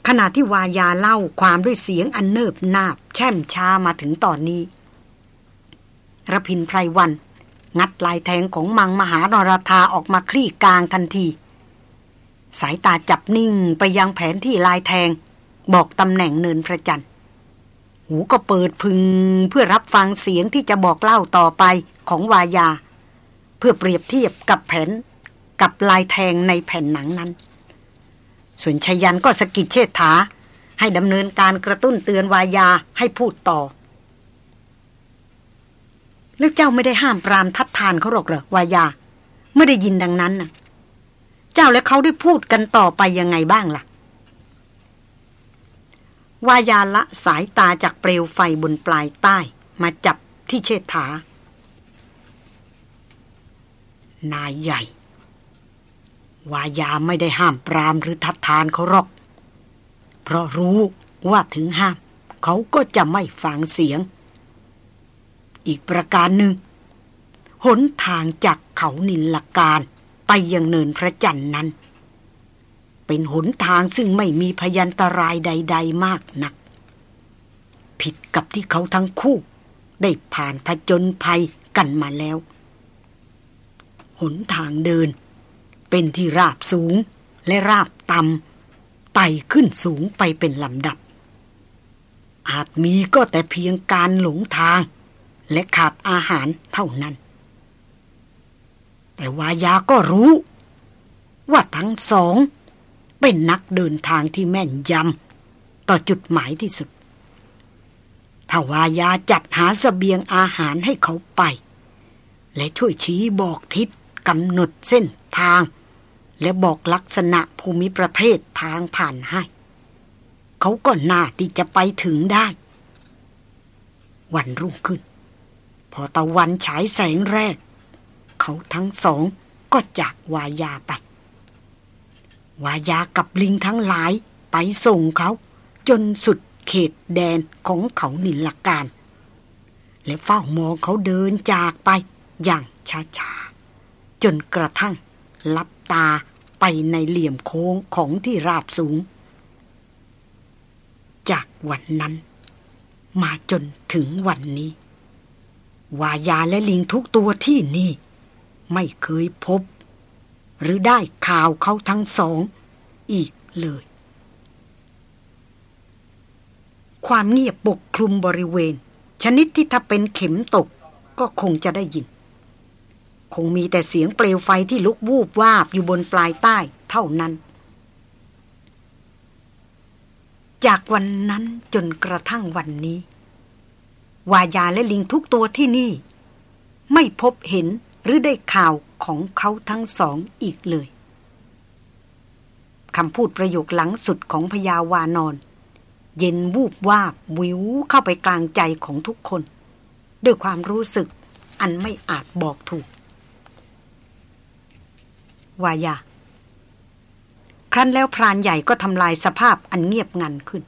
ขณะที่วายาเล่าความด้วยเสียงอันเนิบนาบ แช่มช้ามาถึงตอนนี้ระพินไพรวัน งัดลายแทงของมังมหานรธาออกมาคลี่กลางทันที สายตาจับนิ่งไปยังแผนที่ลายแทง บอกตำแหน่งเนินพระจันทร์หูก็เปิดพึงเพื่อรับฟังเสียงที่จะบอกเล่าต่อไปของวายา พื่อเปรียบเทียบกับแผนกับลายแทงในแผ่นหนังนั้น ส่วนชยันก็สกิดเชษฐา ให้ดำเนินการกระตุ้นเตือนวายาให้พูดต่อ แล้วเจ้าไม่ได้ห้ามปรามทัดทานเขาหรอกเหรอวายา ไม่ได้ยินดังนั้นน่ะเจ้าและเขาได้พูดกันต่อไปยังไงบ้างล่ะวายาละสายตาจากเปลวไฟบนปลายใต้มาจับที่เชษฐา นายใหญ่ วายาไม่ได้ห้ามปรามหรือทัดทานเขาหรอก เพราะรู้ว่าถึงห้าม เขาก็จะไม่ฟังเสียง อีกประการหนึ่ง หนทางจากเขานินลการไปยังเนินพระจันทร์นั้น เป็นหนทางซึ่งไม่มีพยันตรายใด ๆ มากนัก ผิดกับที่เขาทั้งคู่ ได้ผ่านผจญภัยกันมาแล้ว หนทางเดิน เป็นที่ราบสูงและราบต่ำไต่ขึ้นสูงไปเป็นลำดับ อาจมีก็แต่เพียงการหลงทาง และขาดอาหารเท่านั้น แต่วายาก็รู้ ว่าทั้งสอง เป็นนักเดินทางที่แม่นยำต่อจุดหมายที่สุดถ้าวายาจัดหาสเสบียงอาหารให้เขาไป และช่วยชี้บอกทิศ กำหนดเส้นทาง และบอกลักษณะภูมิประเทศทางผ่านให้ เขาก็น่าที่จะไปถึงได้ วันรุ่งขึ้น พอตะวันฉายแสงแรก เขาทั้งสองก็จากวายาไป วายากับลิงทั้งหลายไปส่งเขาจนสุดเขตแดนของเขานินลักการ และเฝ้ามองเขาเดินจากไปอย่างช้าๆ จนกระทั่ง ลับตาไปในเหลี่ยมโค้งของที่ราบสูง จากวันนั้น มาจนถึงวันนี้ วายาและลิงทุกตัวที่นี่ ไม่เคยพบ หรือได้ข่าวเขาทั้งสอง อีกเลย ความเงียบปกคลุมบริเวณ ชนิดที่ถ้าเป็นเข็มตกก็คงจะได้ยิน คงมีแต่เสียงเปลวไฟที่ลุกวูบวาบอยู่บนปลายใต้เท่านั้น จากวันนั้นจนกระทั่งวันนี้ วายาและลิงทุกตัวที่นี่ ไม่พบเห็นหรือได้ข่าวของเขาทั้งสองอีกเลยคำพูดประโยคหลังสุดของพยาวานอน เย็นวูบวาบวิวเข้าไปกลางใจของทุกคน ด้วยความรู้สึกอันไม่อาจบอกถูก วายา ครั้นแล้วพรานใหญ่ก็ทำลายสภาพอันเงียบงันขึ้น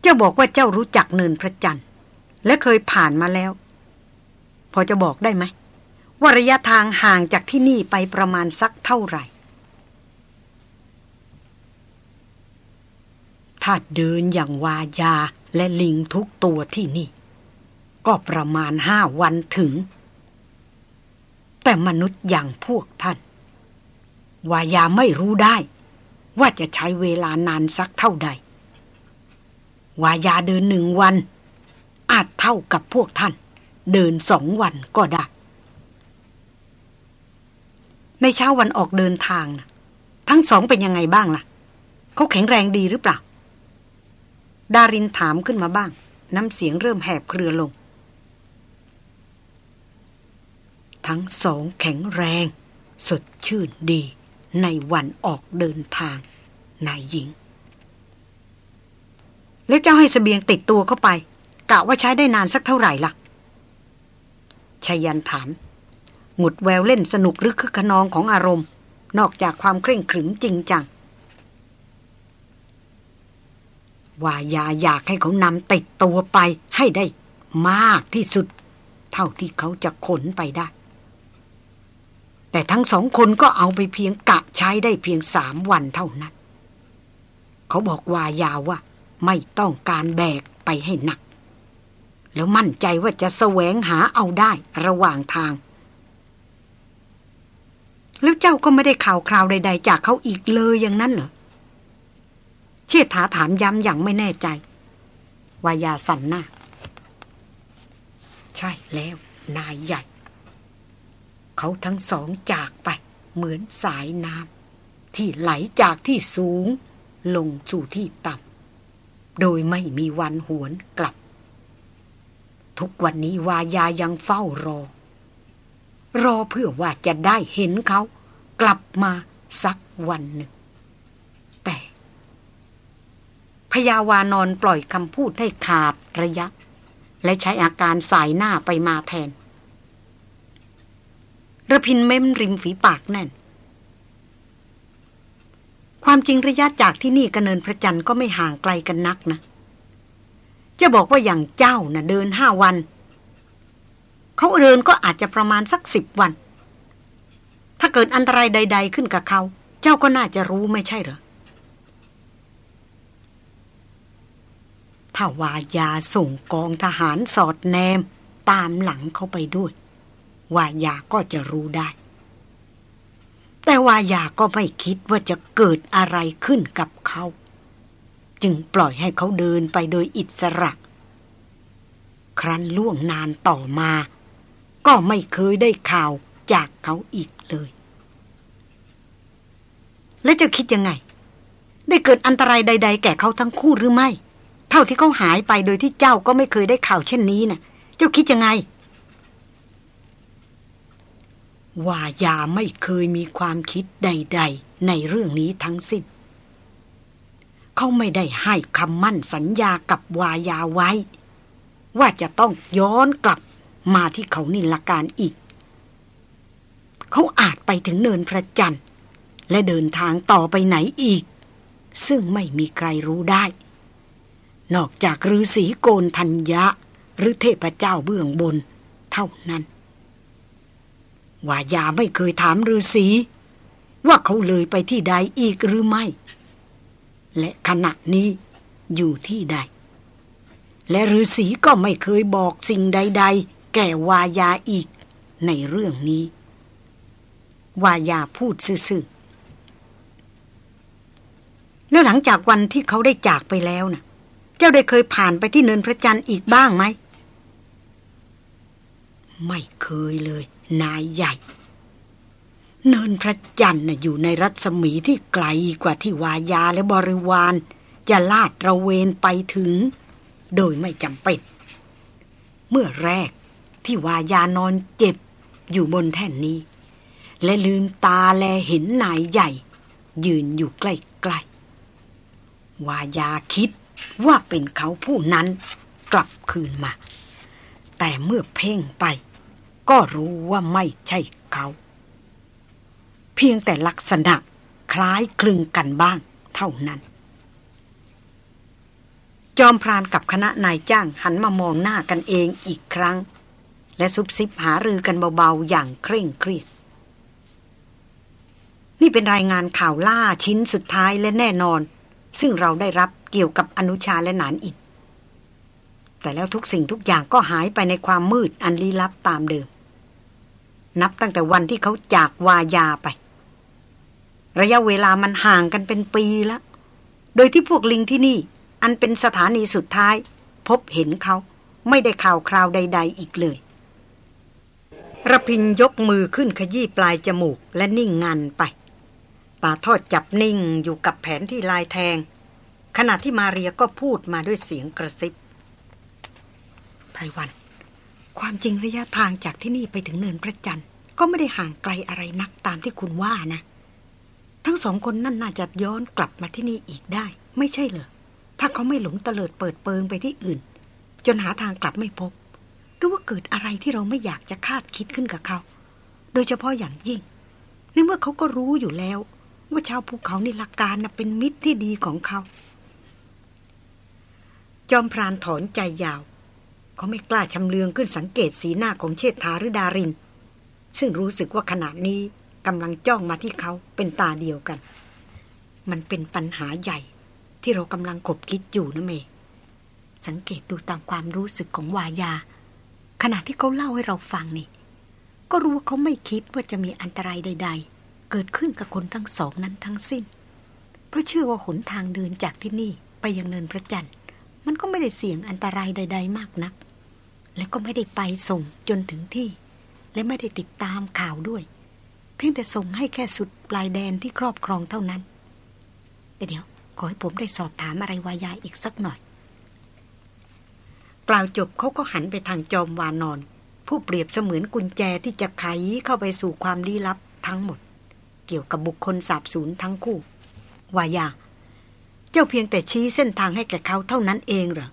เจ้าบอกว่าเจ้ารู้จักเนินพระจันทร์ และเคยผ่านมาแล้ว พอจะบอกได้ไหมว่าระยะทางห่างจากที่นี่ไปประมาณสักเท่าไหร่ ถ้าเดินอย่างวายาและลิงทุกตัวที่นี่ ก็ประมาณห้าวันถึง แต่มนุษย์อย่างพวกท่าน วายาไม่รู้ได้ ว่าจะใช้เวลานานสักเท่าใด วายาเดินหนึ่งวัน อาจเท่ากับพวกท่าน เดินสองวันก็ได้ ในเช้าวันออกเดินทางนะทั้งสองเป็นยังไงบ้างล่ะ เขาแข็งแรงดีหรือเปล่า ดารินถามขึ้นมาบ้าง น้ำเสียงเริ่มแหบเครือลง ทั้งสองแข็งแรง สดชื่นดี ในวันออกเดินทาง นายหญิง แล้วเจ้าให้สเสบียงติดตัวเข้าไปกะว่าใช้ได้นานสักเท่าไหร่ล่ะชายันถามหมุดแววเล่นสนุกหรือคึกขนองของอารมณ์ นอกจากความเคร่งขรึมจริงจังว่ายาอยากให้เขานำติดตัวไปให้ได้มากที่สุด เท่าที่เขาจะขนไปได้ แต่ทั้งสองคนก็เอาไปเพียงกะใช้ได้เพียงสามวันเท่านั้น เขาบอกวายาว่า ไม่ต้องการแบกไปให้หนัก แล้วมั่นใจว่าจะแสวงหาเอาได้ระหว่างทาง แล้วเจ้าก็ไม่ได้ข่าวคราวใด ๆ จากเขาอีกเลยอย่างนั้นเหรอ เชิดถาถามย้ำอย่างไม่แน่ใจ วายาสันหน้า ใช่แล้วนายใหญ่ เขาทั้งสองจากไป เหมือนสายน้ำที่ไหลจากที่สูง ลงสู่ที่ต่ำโดยไม่มีวันหวนกลับ ทุกวันนี้วายายังเฝ้ารอ รอเพื่อว่าจะได้เห็นเขา กลับมาสักวันหนึ่ง แต่พยาวานอนปล่อยคำพูดให้ขาดระยะ และใช้อาการสายหน้าไปมาแทน ระพินเม้มริมฝีปากแน่น ความจริงระยะจากที่นี่กระเนินพระจันทร์ก็ไม่ห่างไกลกันนักนะ จะบอกว่าอย่างเจ้านะ่ะเดินห้าวัน เขาเดินก็อาจจะประมาณสักสิบวัน ถ้าเกิดอันตรายใด ๆ ขึ้นกับเขา เจ้าก็น่าจะรู้ไม่ใช่เหรอถ้าวายาส่งกองทหารสอดแนม ตามหลังเขาไปด้วย วายาก็จะรู้ได้ แต่วายาก็ไม่คิดว่าจะเกิดอะไรขึ้นกับเขา จึงปล่อยให้เขาเดินไปโดยอิสระ ครั้นล่วงนานต่อมา ก็ไม่เคยได้ข่าวจากเขาอีกเลย แล้วจะคิดยังไง ได้เกิดอันตรายใด ๆ แก่เขาทั้งคู่หรือไม่ เท่าที่เขาหายไปโดยที่เจ้าก็ไม่เคยได้ข่าวเช่นนี้นะ่ะ เจ้าคิดยังไง วายาไม่เคยมีความคิดใด ๆ ในเรื่องนี้ทั้งสิ้น เขาไม่ได้ให้คำมั่นสัญญากับวายาไว้ ว่าจะต้องย้อนกลับมาที่เขานิลการอีก เขาอาจไปถึงเนินพระจันทร์ และเดินทางต่อไปไหนอีก ซึ่งไม่มีใครรู้ได้ นอกจากฤาษีโกนทัญญะ หรือเทพเจ้าเบื้องบน เท่านั้น วายาไม่เคยถามฤาษีว่าเขาเลยไปที่ใดอีกหรือไม่ และขณะนี้อยู่ที่ใด และฤาษีก็ไม่เคยบอกสิ่งใด ๆ แก่วายาอีกในเรื่องนี้ วายาพูดซื่อๆแล้วหลังจากวันที่เขาได้จากไปแล้วนะ่ะ เจ้าได้เคยผ่านไปที่เนินพระจันทร์อีกบ้างไหม ไม่เคยเลย นายใหญ่ เนินพระจันทร์อยู่ในรัศมีที่ไกลกว่าที่วายาและบริวาร จะลาดระเวนไปถึง โดยไม่จำเป็น เมื่อแรกที่วายานอนเจ็บอยู่บนแท่นนี้ และลืมตาแลเห็นนายใหญ่ ยืนอยู่ใกล้ๆวายาคิดว่าเป็นเขาผู้นั้นกลับคืนมา แต่เมื่อเพ่งไป ก็รู้ว่าไม่ใช่เขา เพียงแต่ลักษณะคล้ายคลึงกันบ้างเท่านั้น จอมพรานกับคณะนายจ้างหันมามองหน้ากันเองอีกครั้ง และซุบซิบหารือกันเบาๆ อย่างเคร่งเครียด นี่เป็นรายงานข่าวล่าชิ้นสุดท้ายและแน่นอน ซึ่งเราได้รับเกี่ยวกับอนุชาและนานอิดแต่แล้วทุกสิ่งทุกอย่างก็หายไปในความมืดอันลี้ลับตามเดิม นับตั้งแต่วันที่เขาจากวายาไป ระยะเวลามันห่างกันเป็นปีแล้ว โดยที่พวกลิงที่นี่ อันเป็นสถานีสุดท้าย พบเห็นเขาไม่ได้ข่าวคราวใด ๆ อีกเลยระพินยกมือขึ้นขยี้ปลายจมูกและนิ่งงันไป ตาทอดจับนิ่งอยู่กับแผนที่ลายแทง ขณะที่มาเรียก็พูดมาด้วยเสียงกระซิบไพวัน ความจริงระยะทางจากที่นี่ไปถึงเนินพระจันทร์ก็ไม่ได้ห่างไกลอะไรนักตามที่คุณว่านะ ทั้งสองคนนั่นน่าจะย้อนกลับมาที่นี่อีกได้ ไม่ใช่เหรอถ้าเขาไม่หลงเตลิดเปิดเปิงไปที่อื่น จนหาทางกลับไม่พบ หรือว่าเกิดอะไรที่เราไม่อยากจะคาดคิดขึ้นกับเขา โดยเฉพาะอย่างยิ่งในเมื่อเขาก็รู้อยู่แล้ว ว่าชาวภูเขานิลการนะเป็นมิตรที่ดีของเขา จอมพรานถอนใจยาว เขาไม่กล้าชำเลืองขึ้นสังเกตสีหน้าของเชษฐาหรือดาริน ซึ่งรู้สึกว่าขณะนี้กำลังจ้องมาที่เขาเป็นตาเดียวกัน มันเป็นปัญหาใหญ่ที่เรากำลังขบคิดอยู่นะเม สังเกตดูตามความรู้สึกของวายา ขณะที่เขาเล่าให้เราฟังนี่ ก็รู้ว่าเขาไม่คิดว่าจะมีอันตรายใด ๆ เกิดขึ้นกับคนทั้งสองนั้นทั้งสิ้น เพราะเชื่อว่าหนทางเดินจากที่นี่ไปยังเนินพระจันทร์ มันก็ไม่ได้เสี่ยงอันตรายใด ๆ มากนัก และก็ไม่ได้ไปส่งจนถึงที่ และไม่ได้ติดตามข่าวด้วย เพียงแต่ส่งให้แค่สุดปลายแดนที่ครอบครองเท่านั้นเดี๋ยวขอให้ผมได้สอบถามอะไรวายาอีกสักหน่อย กล่าวจบเขาก็หันไปทางจอมวานอน ผู้เปรียบเสมือนกุญแจที่จะไขเข้าไปสู่ความลี้ลับทั้งหมด เกี่ยวกับบุคคลสาบสูญทั้งคู่ วายา เจ้าเพียงแต่ชี้เส้นทางให้แก่เขาเท่านั้นเองเหรอ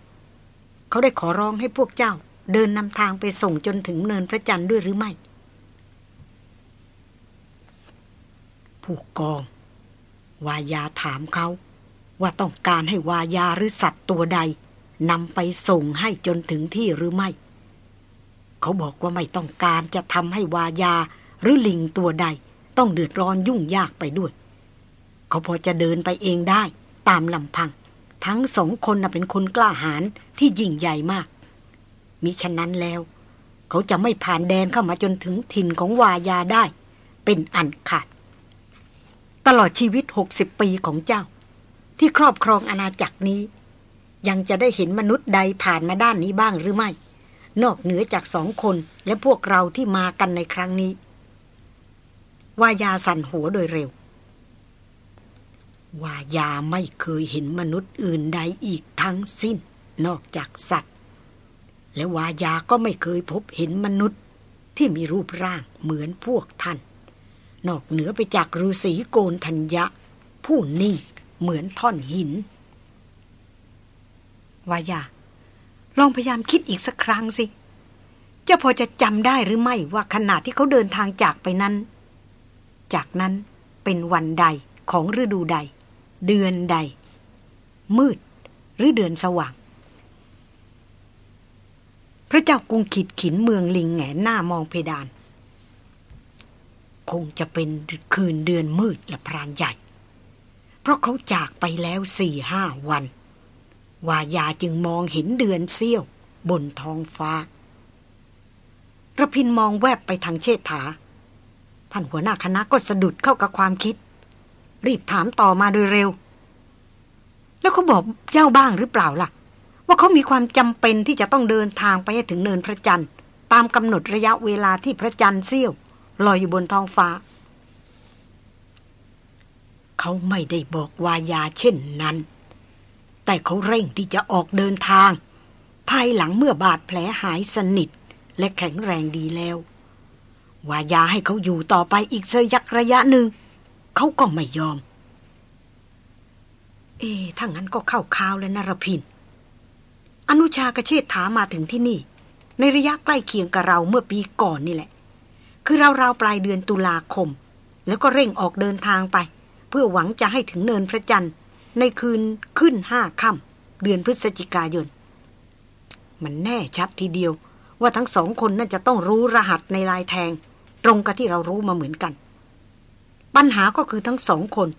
เขาได้ขอร้องให้พวกเจ้า เดินนำทางไปส่งจนถึงเนินพระจันทร์ด้วยหรือไม่ ผู้กอง วายาถามเขา ว่าต้องการให้วายาหรือสัตว์ตัวใดนำไปส่งให้จนถึงที่หรือไม่ เขาบอกว่าไม่ต้องการจะทำให้วายาหรือลิงตัวใด ต้องเดือดร้อนยุ่งยากไปด้วย เขาพอจะเดินไปเองได้ ตามลำพัง ทั้งสองคนน่ะเป็นคนกล้าหาญที่ยิ่งใหญ่มาก มิฉะนั้นแล้ว เขาจะไม่ผ่านแดนเข้ามาจนถึงถิ่นของวายาได้ เป็นอันขาด ตลอดชีวิตหกสิบปีของเจ้า ที่ครอบครองอาณาจักรนี้ ยังจะได้เห็นมนุษย์ใดผ่านมาด้านนี้บ้างหรือไม่ นอกเหนือจากสองคนและพวกเราที่มากันในครั้งนี้ วายาสั่นหัวโดยเร็ว วายาไม่เคยเห็นมนุษย์อื่นใดอีกทั้งสิ้น นอกจากสัตว์ และวายาก็ไม่เคยพบเห็นมนุษย์ที่มีรูปร่างเหมือนพวกท่าน นอกเหนือไปจากฤาษีโกนธัญญะ ผู้นิ่งเหมือนท่อนหิน วายา ลองพยายามคิดอีกสักครั้งสิจะพอจะจำได้หรือไม่ว่าขณะที่เขาเดินทางจากไปนั้น จากนั้นเป็นวันใดของฤดูใด เดือนใด มืดหรือเดือนสว่าง พระเจ้ากรุงขีดขินเมืองลิงแงนหน้ามองเพดาน คงจะเป็นคืนเดือนมืดละพรานใหญ่ เพราะเขาจากไปแล้วสี่ห้าวันวายาจึงมองเห็นเดือนเสี้ยว บนท้องฟ้าระพินมองแวบไปทางเชษฐา ท่านหัวหน้าคณะก็สะดุดเข้ากับความคิด รีบถามต่อมาโดยเร็ว แล้วเขาบอกเจ้าบ้างหรือเปล่าล่ะ ว่าเขามีความจำเป็นที่จะต้องเดินทางไปให้ถึงเนินพระจันทร์ ตามกำหนดระยะเวลาที่พระจันทร์เสี้ยวลอยอยู่บนท้องฟ้า เขาไม่ได้บอกวายาเช่นนั้น แต่เขาเร่งที่จะออกเดินทาง ภายหลังเมื่อบาดแผลหายสนิทและแข็งแรงดีแล้วว่ายาให้เขาอยู่ต่อไปอีกสยักระยะหนึ่ง เขาก็ไม่ยอม เอ๊ถ้างั้นก็เข้าข่าวแล้วนรพิน อนุชากระเชษฐามาถึงที่นี่ ในระยะใกล้เคียงกับเราเมื่อปีก่อนนี่แหละ คือราวๆปลายเดือนตุลาคม แล้วก็เร่งออกเดินทางไป เพื่อหวังจะให้ถึงเนินพระจันทร์ ในคืนขึ้นห้าค่ำเดือนพฤศจิกายน มันแน่ชัดทีเดียวว่าทั้งสองคนน่าจะต้องรู้รหัสในลายแทง ตรงกับที่เรารู้มาเหมือนกัน ปัญหาก็คือทั้งสองคน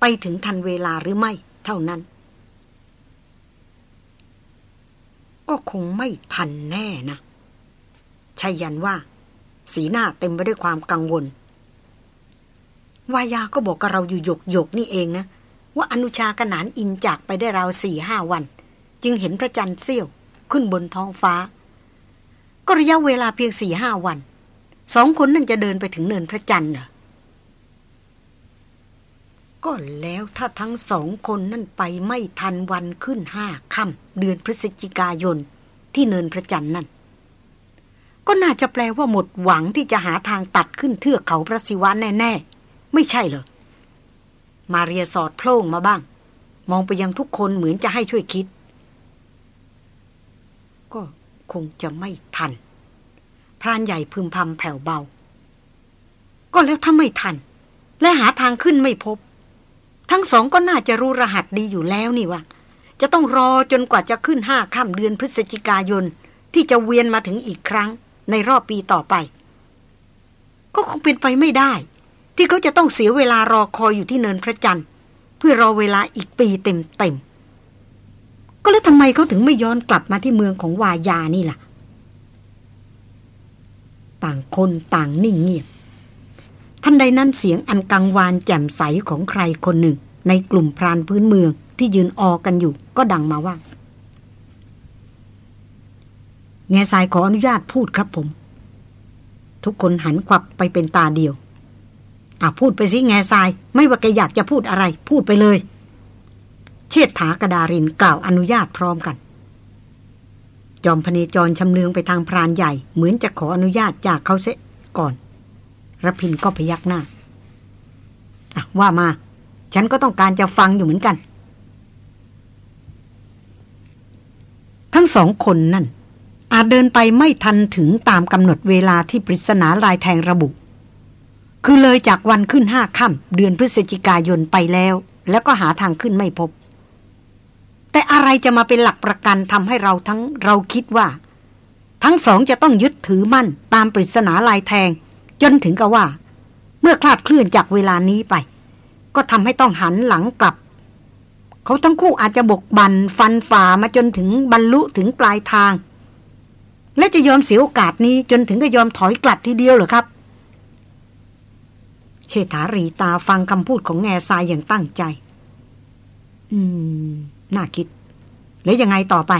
ไปถึงทันเวลาหรือไม่เท่านั้น ก็คงไม่ทันแน่นะชัยยันว่า สีหน้าเต็มไปด้วยความกังวล วายาก็บอกกับเราอยู่หยกหยกนี่เองนะ ว่าอนุชากนานอินจากไปได้ราวสี่ห้าวัน จึงเห็นพระจันทร์เสี้ยวขึ้นบนท้องฟ้า ก็ระยะเวลาเพียงสี่ห้าวัน สองคนนั่นจะเดินไปถึงเนินพระจันทร์เหรอ ก็แล้วถ้าทั้งสองคนนั่นไปไม่ทันวันขึ้นห้าค่ำเดือนพฤศจิกายน ที่เนินพระจันทร์นั่น ก็น่าจะแปลว่าหมดหวังที่จะหาทางตัดขึ้นเทือกเขาพระศิวะแน่ ๆ ไม่ใช่เหรอ มาเรียสอดโพล่งมาบ้าง มองไปยังทุกคนเหมือนจะให้ช่วยคิด ก็คงจะไม่ทัน พรานใหญ่พึมพำแผ่วเบา ก็แล้วถ้าไม่ทัน และหาทางขึ้นไม่พบ ทั้งสองก็น่าจะรู้รหัสดีอยู่แล้วนี่ว่า จะต้องรอจนกว่าจะขึ้นห้าค่ำเดือนพฤศจิกายน ที่จะเวียนมาถึงอีกครั้ง ในรอบปีต่อไป ก็คงเป็นไปไม่ได้ ที่เขาจะต้องเสียเวลารอคอยอยู่ที่เนินพระจันทร์ เพื่อรอเวลาอีกปีเต็มๆก็แล้วทำไมเขาถึงไม่ย้อนกลับมาที่เมืองของวายานี่ล่ะ ต่างคนต่างนิ่งเงียบ ทันใดนั้นเสียงอันกังวานแจ่มใสของใครคนหนึ่ง ในกลุ่มพรานพื้นเมืองที่ยืนออกันอยู่ ก็ดังมาว่าแง่สายขออนุญาตพูดครับผม ทุกคนหันควับไปเป็นตาเดียวอะพูดไปสิแง่ทราย ไม่ว่าแกอยากจะพูดอะไร พูดไปเลย เชษฐากระดารินกล่าวอนุญาตพร้อมกัน จอมพเนจรชำเลืองไปทางพรานใหญ่ เหมือนจะขออนุญาตจากเขาเสียก่อน ระพินก็พยักหน้าว่ามา ฉันก็ต้องการจะฟังอยู่เหมือนกัน ทั้งสองคนนั่น อาจเดินไปไม่ทันถึงตามกำหนดเวลาที่ปริศนาลายแทงระบุ คือเลยจากวันขึ้นห้าค่ำเดือนพฤศจิกายนไปแล้ว แล้วก็หาทางขึ้นไม่พบ แต่อะไรจะมาเป็นหลักประกันทำให้เราทั้งเราคิดว่า ทั้งสองจะต้องยึดถือมั่นตามปริศนาลายแทง จนถึงกับว่า เมื่อคลาดเคลื่อนจากเวลานี้ไป ก็ทำให้ต้องหันหลังกลับ เขาทั้งคู่อาจจะบกบันฟันฝ่ามาจนถึงบรรลุถึงปลายทาง และจะยอมเสียโอกาสนี้จนถึงกับยอมถอยกลับทีเดียวเหรอครับ เชษฐารีตาฟังคำพูดของแง่ทรายอย่างตั้งใจ อืม น่าคิด แล้วยังไงต่อไป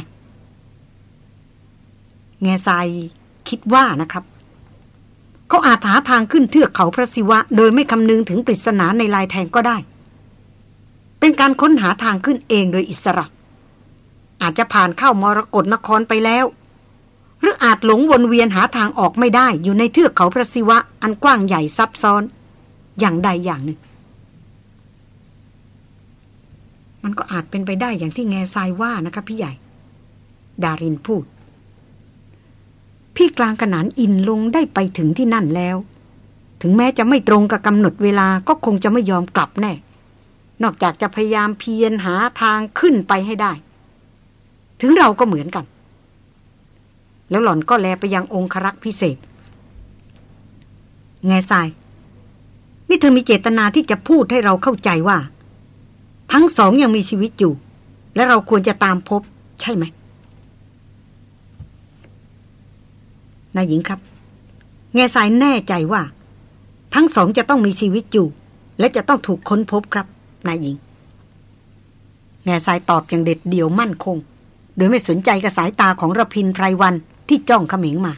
แง่ทรายคิดว่านะครับ เขาอาจหาทางขึ้นเทือกเขาพระศิวะ โดยไม่คำนึงถึงปริศนาในลายแทงก็ได้ เป็นการค้นหาทางขึ้นเองโดยอิสระ อาจจะผ่านเข้ามรกรนครไปแล้ว หรืออาจหลงวนเวียนหาทางออกไม่ได้อยู่ในเทือกเขาพระศิวะ อันกว้างใหญ่ซับซ้อน อย่างใดอย่างหนึ่ง มันก็อาจเป็นไปได้อย่างที่แง่ทรายว่านะคะพี่ใหญ่ ดารินพูด พี่กลางขนานอินลงได้ไปถึงที่นั่นแล้ว ถึงแม้จะไม่ตรงกับกำหนดเวลาก็คงจะไม่ยอมกลับแน่ นอกจากจะพยายามเพียรหาทางขึ้นไปให้ได้ ถึงเราก็เหมือนกัน แล้วหล่อนก็แลไปยังองครักษ์พิเศษ แง่ทราย นี่เธอมีเจตนาที่จะพูดให้เราเข้าใจว่า ทั้งสองยังมีชีวิตอยู่ และเราควรจะตามพบ ใช่ไหม นายหญิงครับ แง่สายแน่ใจว่า ทั้งสองจะต้องมีชีวิตอยู่ และจะต้องถูกค้นพบครับ นายหญิง แง่สายตอบอย่างเด็ดเดี่ยวมั่นคง โดยไม่สนใจกับสายตาของระพินไพรวันที่จ้องเขม็งมา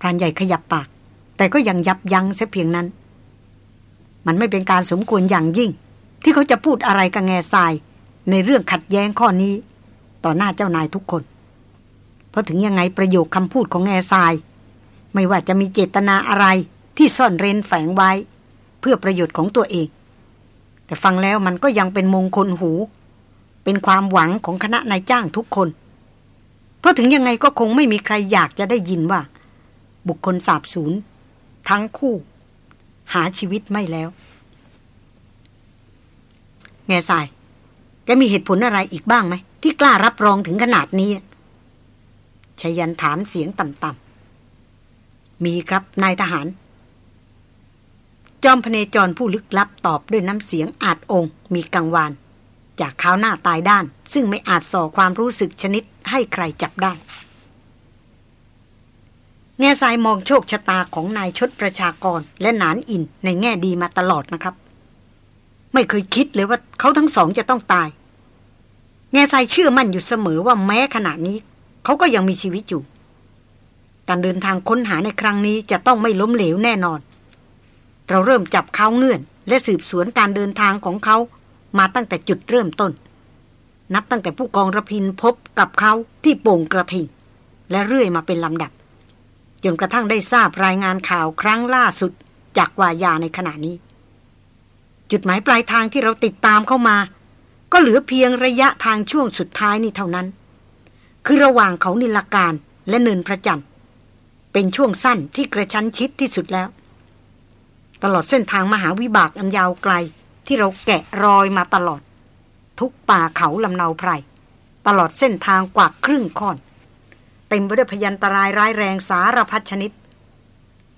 พรานใหญ่ขยับปาก แต่ก็ยังยับยั้งเสียเพียงนั้น มันไม่เป็นการสมควรอย่างยิ่ง ที่เขาจะพูดอะไรกับแง่ทราย ในเรื่องขัดแย้งข้อนี้ ต่อหน้าเจ้านายทุกคน ราะถึงยังไงประโยคคำพูดของแง่ทราย ไม่ว่าจะมีเจตนาอะไรที่ซ่อนเร้นแฝงไว้ เพื่อประโยชน์ของตัวเอง แต่ฟังแล้วมันก็ยังเป็นมงคลหู เป็นความหวังของคณะนายจ้างทุกคน เพราะถึงยังไงก็คงไม่มีใครอยากจะได้ยินว่า บุคคลสาบสูญทั้งคู่ หาชีวิตไม่แล้ว แง่ทรายแกมีเหตุผลอะไรอีกบ้างไหม ที่กล้ารับรองถึงขนาดนี้ ชยันถามเสียงต่ำๆ มีครับนายทหาร จอมพเนจรผู้ลึกลับตอบด้วยน้ำเสียงอาจองมีกังวาน จากข้าวหน้าตายด้าน ซึ่งไม่อาจส่อความรู้สึกชนิดให้ใครจับได้ แง่สายมองโชคชะตาของนายชดประชากรและนานอินในแง่ดีมาตลอดนะครับ ไม่เคยคิดเลยว่าเขาทั้งสองจะต้องตายแง่สายเชื่อมั่นอยู่เสมอว่าแม้ขณะนี้ เขาก็ยังมีชีวิตอยู่ การเดินทางค้นหาในครั้งนี้จะต้องไม่ล้มเหลวแน่นอน เราเริ่มจับเขาเงื่อน และสืบสวนการเดินทางของเขามาตั้งแต่จุดเริ่มต้น นับตั้งแต่ผู้กองระพินพบกับเขาที่โป่งกระทิงและเรื่อยมาเป็นลำดับจนกระทั่งได้ทราบรายงานข่าวครั้งล่าสุดจากวายาในขณะนี้ จุดหมายปลายทางที่เราติดตามเข้ามา ก็เหลือเพียงระยะทางช่วงสุดท้ายนี่เท่านั้น คือระหว่างเขานิลการและเนินพระจันทร์ เป็นช่วงสั้นที่กระชั้นชิดที่สุดแล้ว ตลอดเส้นทางมหาวิบากอันยาวไกลที่เราแกะรอยมาตลอด ทุกป่าเขาลำเนาไพร ตลอดเส้นทางกว่าครึ่งค่อน เต็มไปด้วยพยันตรายร้ายแรงสารพัดชนิด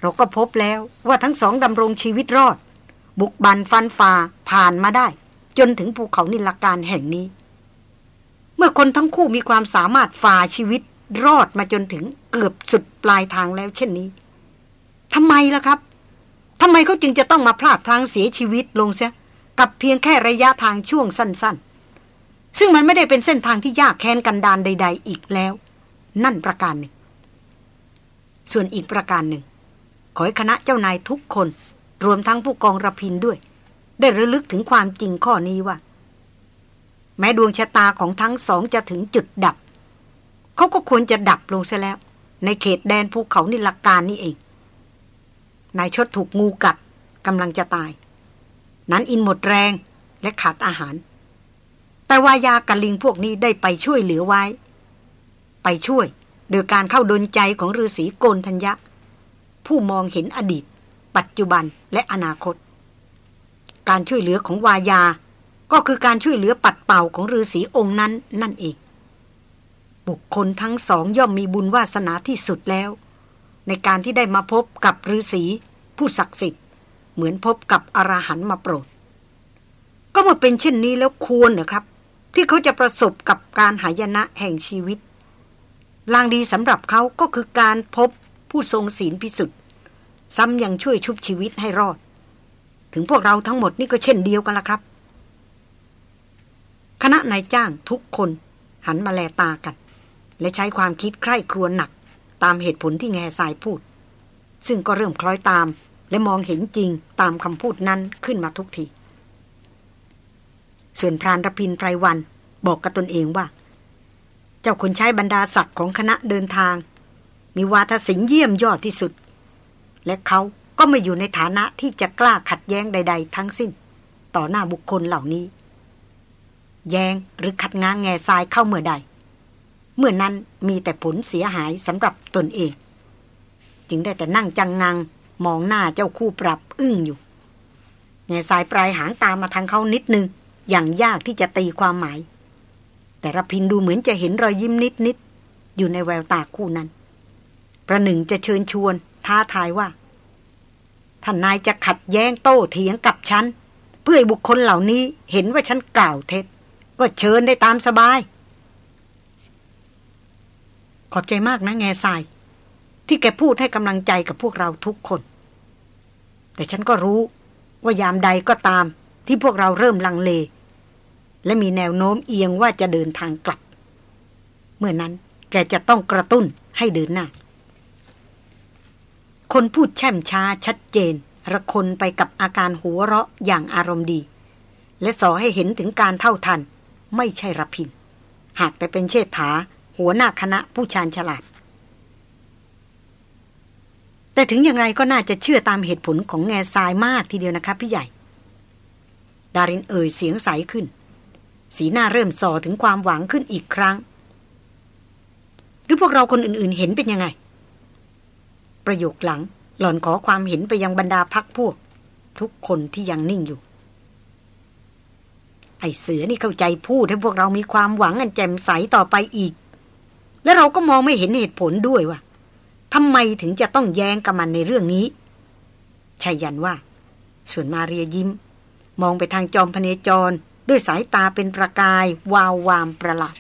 เราก็พบแล้วว่าทั้งสองดำรงชีวิตรอด บุกบันฟันฝ่าผ่านมาได้ จนถึงภูเขานิลการแห่งนี้ เมื่อคนทั้งคู่มีความสามารถฝ่าชีวิตรอดมาจนถึงเกือบสุดปลายทางแล้ว เช่นนี้ทำไมล่ะครับทำไมเขาจึงจะต้องมาพลาดพลั้งเสียชีวิตลงเสียกับเพียงแค่ระยะทางช่วงสั้น ๆ ซึ่งมันไม่ได้เป็นเส้นทางที่ยากแค้นกันดานใด ๆ อีกแล้ว นั่นประการหนึ่ง ส่วนอีกประการหนึ่ง ขอให้คณะเจ้านายทุกคน รวมทั้งผู้กองระพินด้วย ได้ระลึกถึงความจริงข้อนี้ว่า แม้ดวงชะตาของทั้งสองจะถึงจุดดับ เขาก็ควรจะดับลงซะแล้ว ในเขตแดนภูเขานิลการนี่เอง นายชดถูกงูกัดกำลังจะตาย นั้นอินหมดแรงและขาดอาหาร แต่วายากะลิงพวกนี้ได้ไปช่วยเหลือไว้ ไปช่วยโดยการเข้าดนใจของฤาษีโกนทัญญะ ผู้มองเห็นอดีต ปัจจุบันและอนาคต การช่วยเหลือของวายา ก็คือการช่วยเหลือปัดเป่าของฤาษีองค์นั้นนั่นเอง บุคคลทั้งสองย่อมมีบุญวาสนาที่สุดแล้ว ในการที่ได้มาพบกับฤาษีผู้ศักดิ์สิทธิ์ เหมือนพบกับอรหันต์มาโปรด ก็มาเป็นเช่นนี้แล้วควรนะครับ ที่เขาจะประสบกับการหายนะแห่งชีวิตลางดีสำหรับเขาก็คือการพบผู้ทรงศีลพิสุทธิ์ซ้ำยังช่วยชุบชีวิตให้รอด ถึงพวกเราทั้งหมดนี่ก็เช่นเดียวกันละครับ คณะนายจ้างทุกคน หันมาแลตากัน และใช้ความคิดใคร่ครวญหนัก ตามเหตุผลที่แง่สายพูด ซึ่งก็เริ่มคล้อยตาม และมองเห็นจริงตามคำพูดนั้นขึ้นมาทุกที ส่วนพรานรพินไพรวันบอกกับตนเองว่า เจ้าคนใช้บรรดาศักดิ์ของคณะเดินทาง มีวาทศิลป์เยี่ยมยอดที่สุด และเขาก็ไม่อยู่ในฐานะที่จะกล้าขัดแย้งใด ๆ ทั้งสิ้น ต่อหน้าบุคคลเหล่านี้ แยงหรือขัดง้างแง่ทรายเข้าเมื่อใด เมื่อนั้นมีแต่ผลเสียหายสำหรับตนเอง จึงได้แต่นั่งจังงัง มองหน้าเจ้าคู่ปรับอึ้งอยู่ แง่ทรายปลายหางตามมาทางเขานิดนึง อย่างยากที่จะตีความหมาย แต่ระพินดูเหมือนจะเห็นรอยยิ้มนิดนิดอยู่ในแววตาคู่นั้น ประหนึ่งจะเชิญชวน ท้าทายว่าท่านนายจะขัดแย้งโต้เถียงกับฉัน เพื่อให้บุคคลเหล่านี้เห็นว่าฉันกล่าวเท็จ ก็เชิญได้ตามสบาย ขอบใจมากนะแง่ทราย ที่แกพูดให้กำลังใจกับพวกเราทุกคน แต่ฉันก็รู้ว่ายามใดก็ตามที่พวกเราเริ่มลังเล และมีแนวโน้มเอียงว่าจะเดินทางกลับ เมื่อนั้นแกจะต้องกระตุ้นให้เดินหน้า คนพูดแช่มช้าชัดเจน ระคนไปกับอาการหัวเราะอย่างอารมณ์ดี และสอให้เห็นถึงการเท่าทัน ไม่ใช่รพิน หากแต่เป็นเชษฐา หัวหน้าคณะผู้ชาญฉลาด แต่ถึงอย่างไรก็น่าจะเชื่อตามเหตุผลของแง่ทรายมากทีเดียวนะครับพี่ใหญ่ ดารินเอ่ยเสียงใสขึ้น สีหน้าเริ่มส่อถึงความหวังขึ้นอีกครั้ง หรือพวกเราคนอื่นๆเห็นเป็นยังไง ประโยคหลังหล่อนขอความเห็นไปยังบรรดาพักพวก ทุกคนที่ยังนิ่งอยู่ ไอเสือนี่เข้าใจพูดให้พวกเรามีความหวังอันแจ่มใสต่อไปอีก และเราก็มองไม่เห็นเหตุผลด้วยว่าทำไมถึงจะต้องแย้งกับมันในเรื่องนี้ชายันว่า ส่วนมาเรียยิ้ม มองไปทางจอมพเนจร ด้วยสายตาเป็นประกายวาววามประหลาด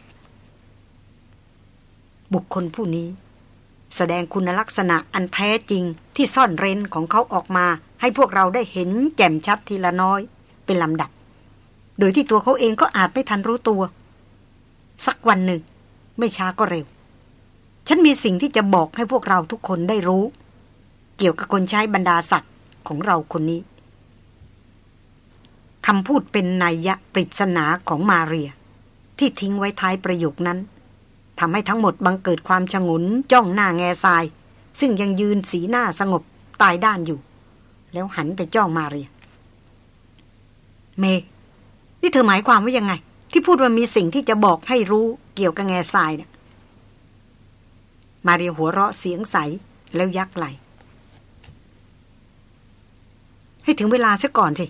บุคคลผู้นี้ แสดงคุณลักษณะอันแท้จริงที่ซ่อนเร้นของเขาออกมา ให้พวกเราได้เห็นแจ่มชัดทีละน้อย เป็นลำดับ โดยที่ตัวเขาเองก็อาจไม่ทันรู้ตัว สักวันหนึ่ง ไม่ช้าก็เร็ว ฉันมีสิ่งที่จะบอกให้พวกเราทุกคนได้รู้ เกี่ยวกับคนใช้บรรดาศักดิ์ของเราคนนี้คำพูดเป็นนัยยะปริศนาของมาเรีย ที่ทิ้งไว้ท้ายประโยคนั้นทำให้ทั้งหมดบังเกิดความชงนจ้องหน้าแง่ทราย ซึ่งยังยืนสีหน้าสงบตายด้านอยู่ แล้วหันไปจ้องมาเรีย เม นี่เธอหมายความว่ายังไง ที่พูดว่ามีสิ่งที่จะบอกให้รู้เกี่ยวกับแง่ทรายเนะี่ยมาเรียหัวเราะเสียงใสแล้วยักไหล ให้ถึงเวลาซะก่อนสิ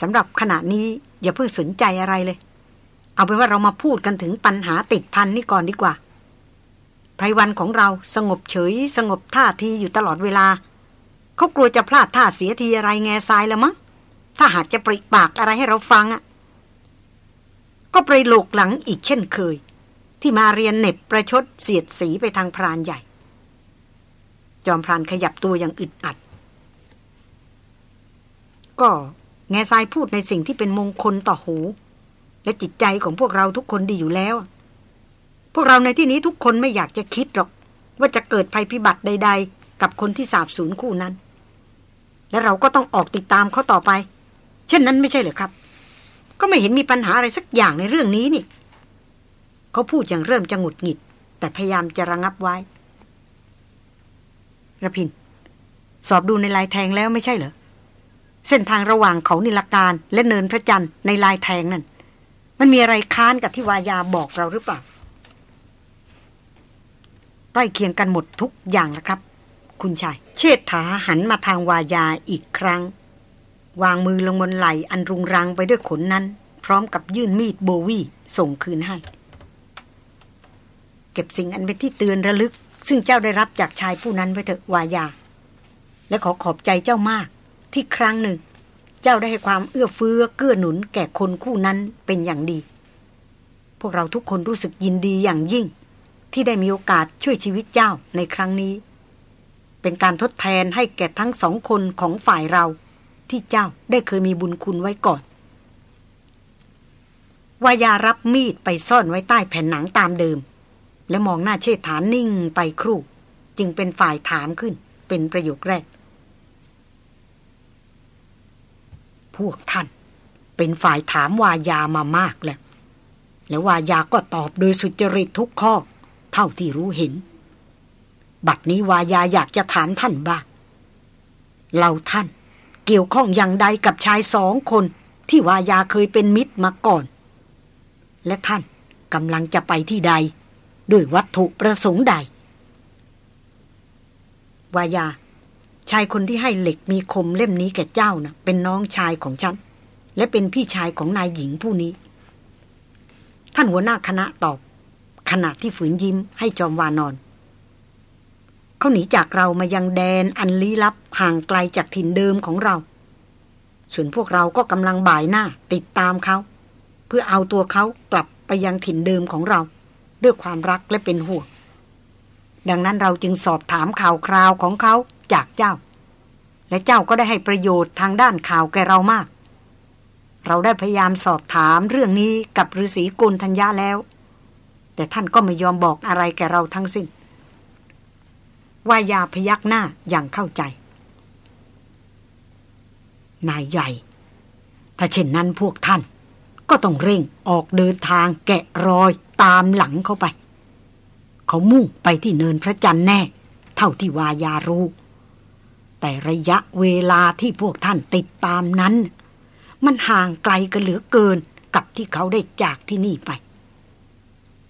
สำหรับขณะนี้อย่าเพิ่งสนใจอะไรเลย เอาเป็นว่าเรามาพูดกันถึงปัญหาติดพันนี่ก่อนดีกว่าไพรวันของเราสงบเฉย สงบท่าทีอยู่ตลอดเวลา เขากลัวจะพลาดท่าเสียทีอะไรแง่ทรายแล้วมั้ง ถ้าหากจะปริปากอะไรให้เราฟังอะ ก็ไปโลกหลังอีกเช่นเคย ที่มาเรียนเน็บประชดเสียดสีไปทางพรานใหญ่ จอมพรานขยับตัวอย่างอึดอัด ก็แง่ทรายพูดในสิ่งที่เป็นมงคลต่อหู และจิตใจของพวกเราทุกคนดีอยู่แล้ว พวกเราในที่นี้ทุกคนไม่อยากจะคิดหรอก ว่าจะเกิดภัยพิบัติใด ๆ กับคนที่สาบสูญคู่นั้น และเราก็ต้องออกติดตามเขาต่อไป เช่นนั้นไม่ใช่เหรอครับ ก็ไม่เห็นมีปัญหาอะไรสักอย่างในเรื่องนี้นี่ เขาพูดอย่างเริ่มจะหงุดหงิด แต่พยายามจะระงับไว้ระพิน สอบดูในลายแทงแล้วไม่ใช่เหรอ เส้นทางระหว่างเขานิลการและเนินพระจันทร์ในลายแทงนั่น มันมีอะไรค้านกับที่วายาบอกเราหรือเปล่าใกล้เคียงกันหมดทุกอย่างแล้วครับ คุณชาย เชษฐาหันมาทางวายาอีกครั้ง วางมือลงบนไหลอันรุงรังไปด้วยขนนั้น พร้อมกับยื่นมีดโบวี่ส่งคืนให้ เก็บสิ่งอันเป็นที่เตือนระลึก ซึ่งเจ้าได้รับจากชายผู้นั้นไว้เถอะวายา และขอขอบใจเจ้ามาก ที่ครั้งหนึ่ง เจ้าได้ให้ความเอื้อเฟื้อเกื้อหนุนแก่คนคู่นั้นเป็นอย่างดี พวกเราทุกคนรู้สึกยินดีอย่างยิ่ง ที่ได้มีโอกาสช่วยชีวิตเจ้าในครั้งนี้ เป็นการทดแทนให้แก่ทั้งสองคนของฝ่ายเรา ที่เจ้าได้เคยมีบุญคุณไว้ก่อนวายารับมีดไปซ่อนไว้ใต้แผ่นหนังตามเดิม และมองหน้าเชษฐานนิ่งไปครู่ จึงเป็นฝ่ายถามขึ้น เป็นประโยคแรก พวกท่าน เป็นฝ่ายถามวายามามากแล้วแล้ววายาก็ตอบโดยสุจริตทุกข้อ เท่าที่รู้เห็น บัดนี้วายาอยากจะถามท่านบ้างเราท่าน เกี่ยวข้องอย่างใดกับชายสองคนที่วายาเคยเป็นมิตรมาก่อน และท่านกำลังจะไปที่ใด ด้วยวัตถุประสงค์ใด วายา ชายคนที่ให้เหล็กมีคมเล่มนี้แก่เจ้านะ่ะเป็นน้องชายของฉัน และเป็นพี่ชายของนายหญิงผู้นี้ ท่านหัวหน้าคณะตอบ ขณะที่ฝืนยิ้มให้จอมวานอน เขาหนีจากเรามายังแดนอันลี้ลับห่างไกลจากถิ่นเดิมของเรา ส่วนพวกเราก็กำลังบ่ายหน้าติดตามเขา เพื่อเอาตัวเขากลับไปยังถิ่นเดิมของเรา ด้วยความรักและเป็นห่วง ดังนั้นเราจึงสอบถามข่าวคราวของเขาจากเจ้า และเจ้าก็ได้ให้ประโยชน์ทางด้านข่าวแก่เรามาก เราได้พยายามสอบถามเรื่องนี้กับฤาษีกุลธัญญาแล้ว แต่ท่านก็ไม่ยอมบอกอะไรแก่เราทั้งสิ้น วายาพยักหน้าอย่างเข้าใจ นายใหญ่ ถ้าเช่นนั้นพวกท่าน ก็ต้องเร่งออกเดินทางแกะรอยตามหลังเขาไป เขามุ่งไปที่เนินพระจันทร์แน่ เท่าที่วายารู้ แต่ระยะเวลาที่พวกท่านติดตามนั้น มันห่างไกลกันเหลือเกินกับที่เขาได้จากที่นี่ไป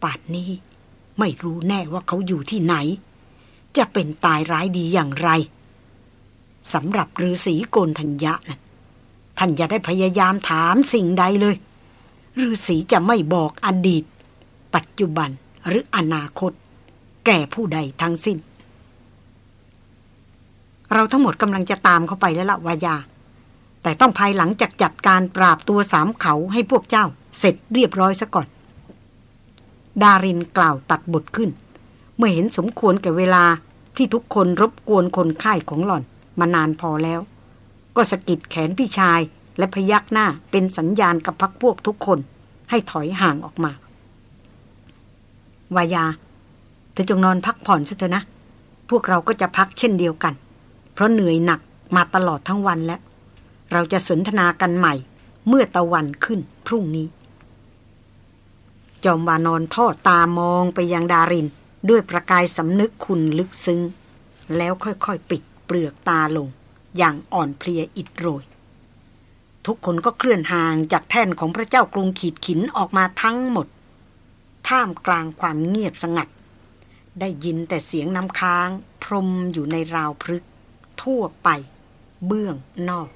ป่านนี้ไม่รู้แน่ว่าเขาอยู่ที่ไหน จะเป็นตายร้ายดีอย่างไรสำหรับฤาษีโกนธัญญะนะท่านอย่าได้พยายามถามสิ่งใดเลยฤาษีจะไม่บอกอดีต ปัจจุบันหรืออนาคต แก่ผู้ใดทั้งสิ้น เราทั้งหมดกำลังจะตามเขาไปแล้วละวายา แต่ต้องภายหลังจากจัดการปราบตัวสามเขาให้พวกเจ้า เสร็จเรียบร้อยซะก่อน ดารินกล่าวตัดบทขึ้น เมื่อเห็นสมควรแก่เวลาที่ทุกคนรบกวนคนไข้ของหล่อนมานานพอแล้ว ก็สะกิดแขนพี่ชายและพยักหน้าเป็นสัญญาณกับพักพวกทุกคนให้ถอยห่างออกมาวายา เธอจงนอนพักผ่อนซะเถอะนะ พวกเราก็จะพักเช่นเดียวกัน เพราะเหนื่อยหนักมาตลอดทั้งวันแล้ว เราจะสนทนากันใหม่ เมื่อตะวันขึ้นพรุ่งนี้ จอมวานอนทอดตามองไปยังดาริน ด้วยประกายสำนึกคุณลึกซึ้ง แล้วค่อยๆปิดเปลือกตาลง อย่างอ่อนเพลียอิดโรย ทุกคนก็เคลื่อนห่างจากแท่นของพระเจ้ากรุงขีดขินออกมาทั้งหมด ท่ามกลางความเงียบสงัด ได้ยินแต่เสียงน้ำค้าง พรมอยู่ในราวพฤกทั่วไป เบื้องนอก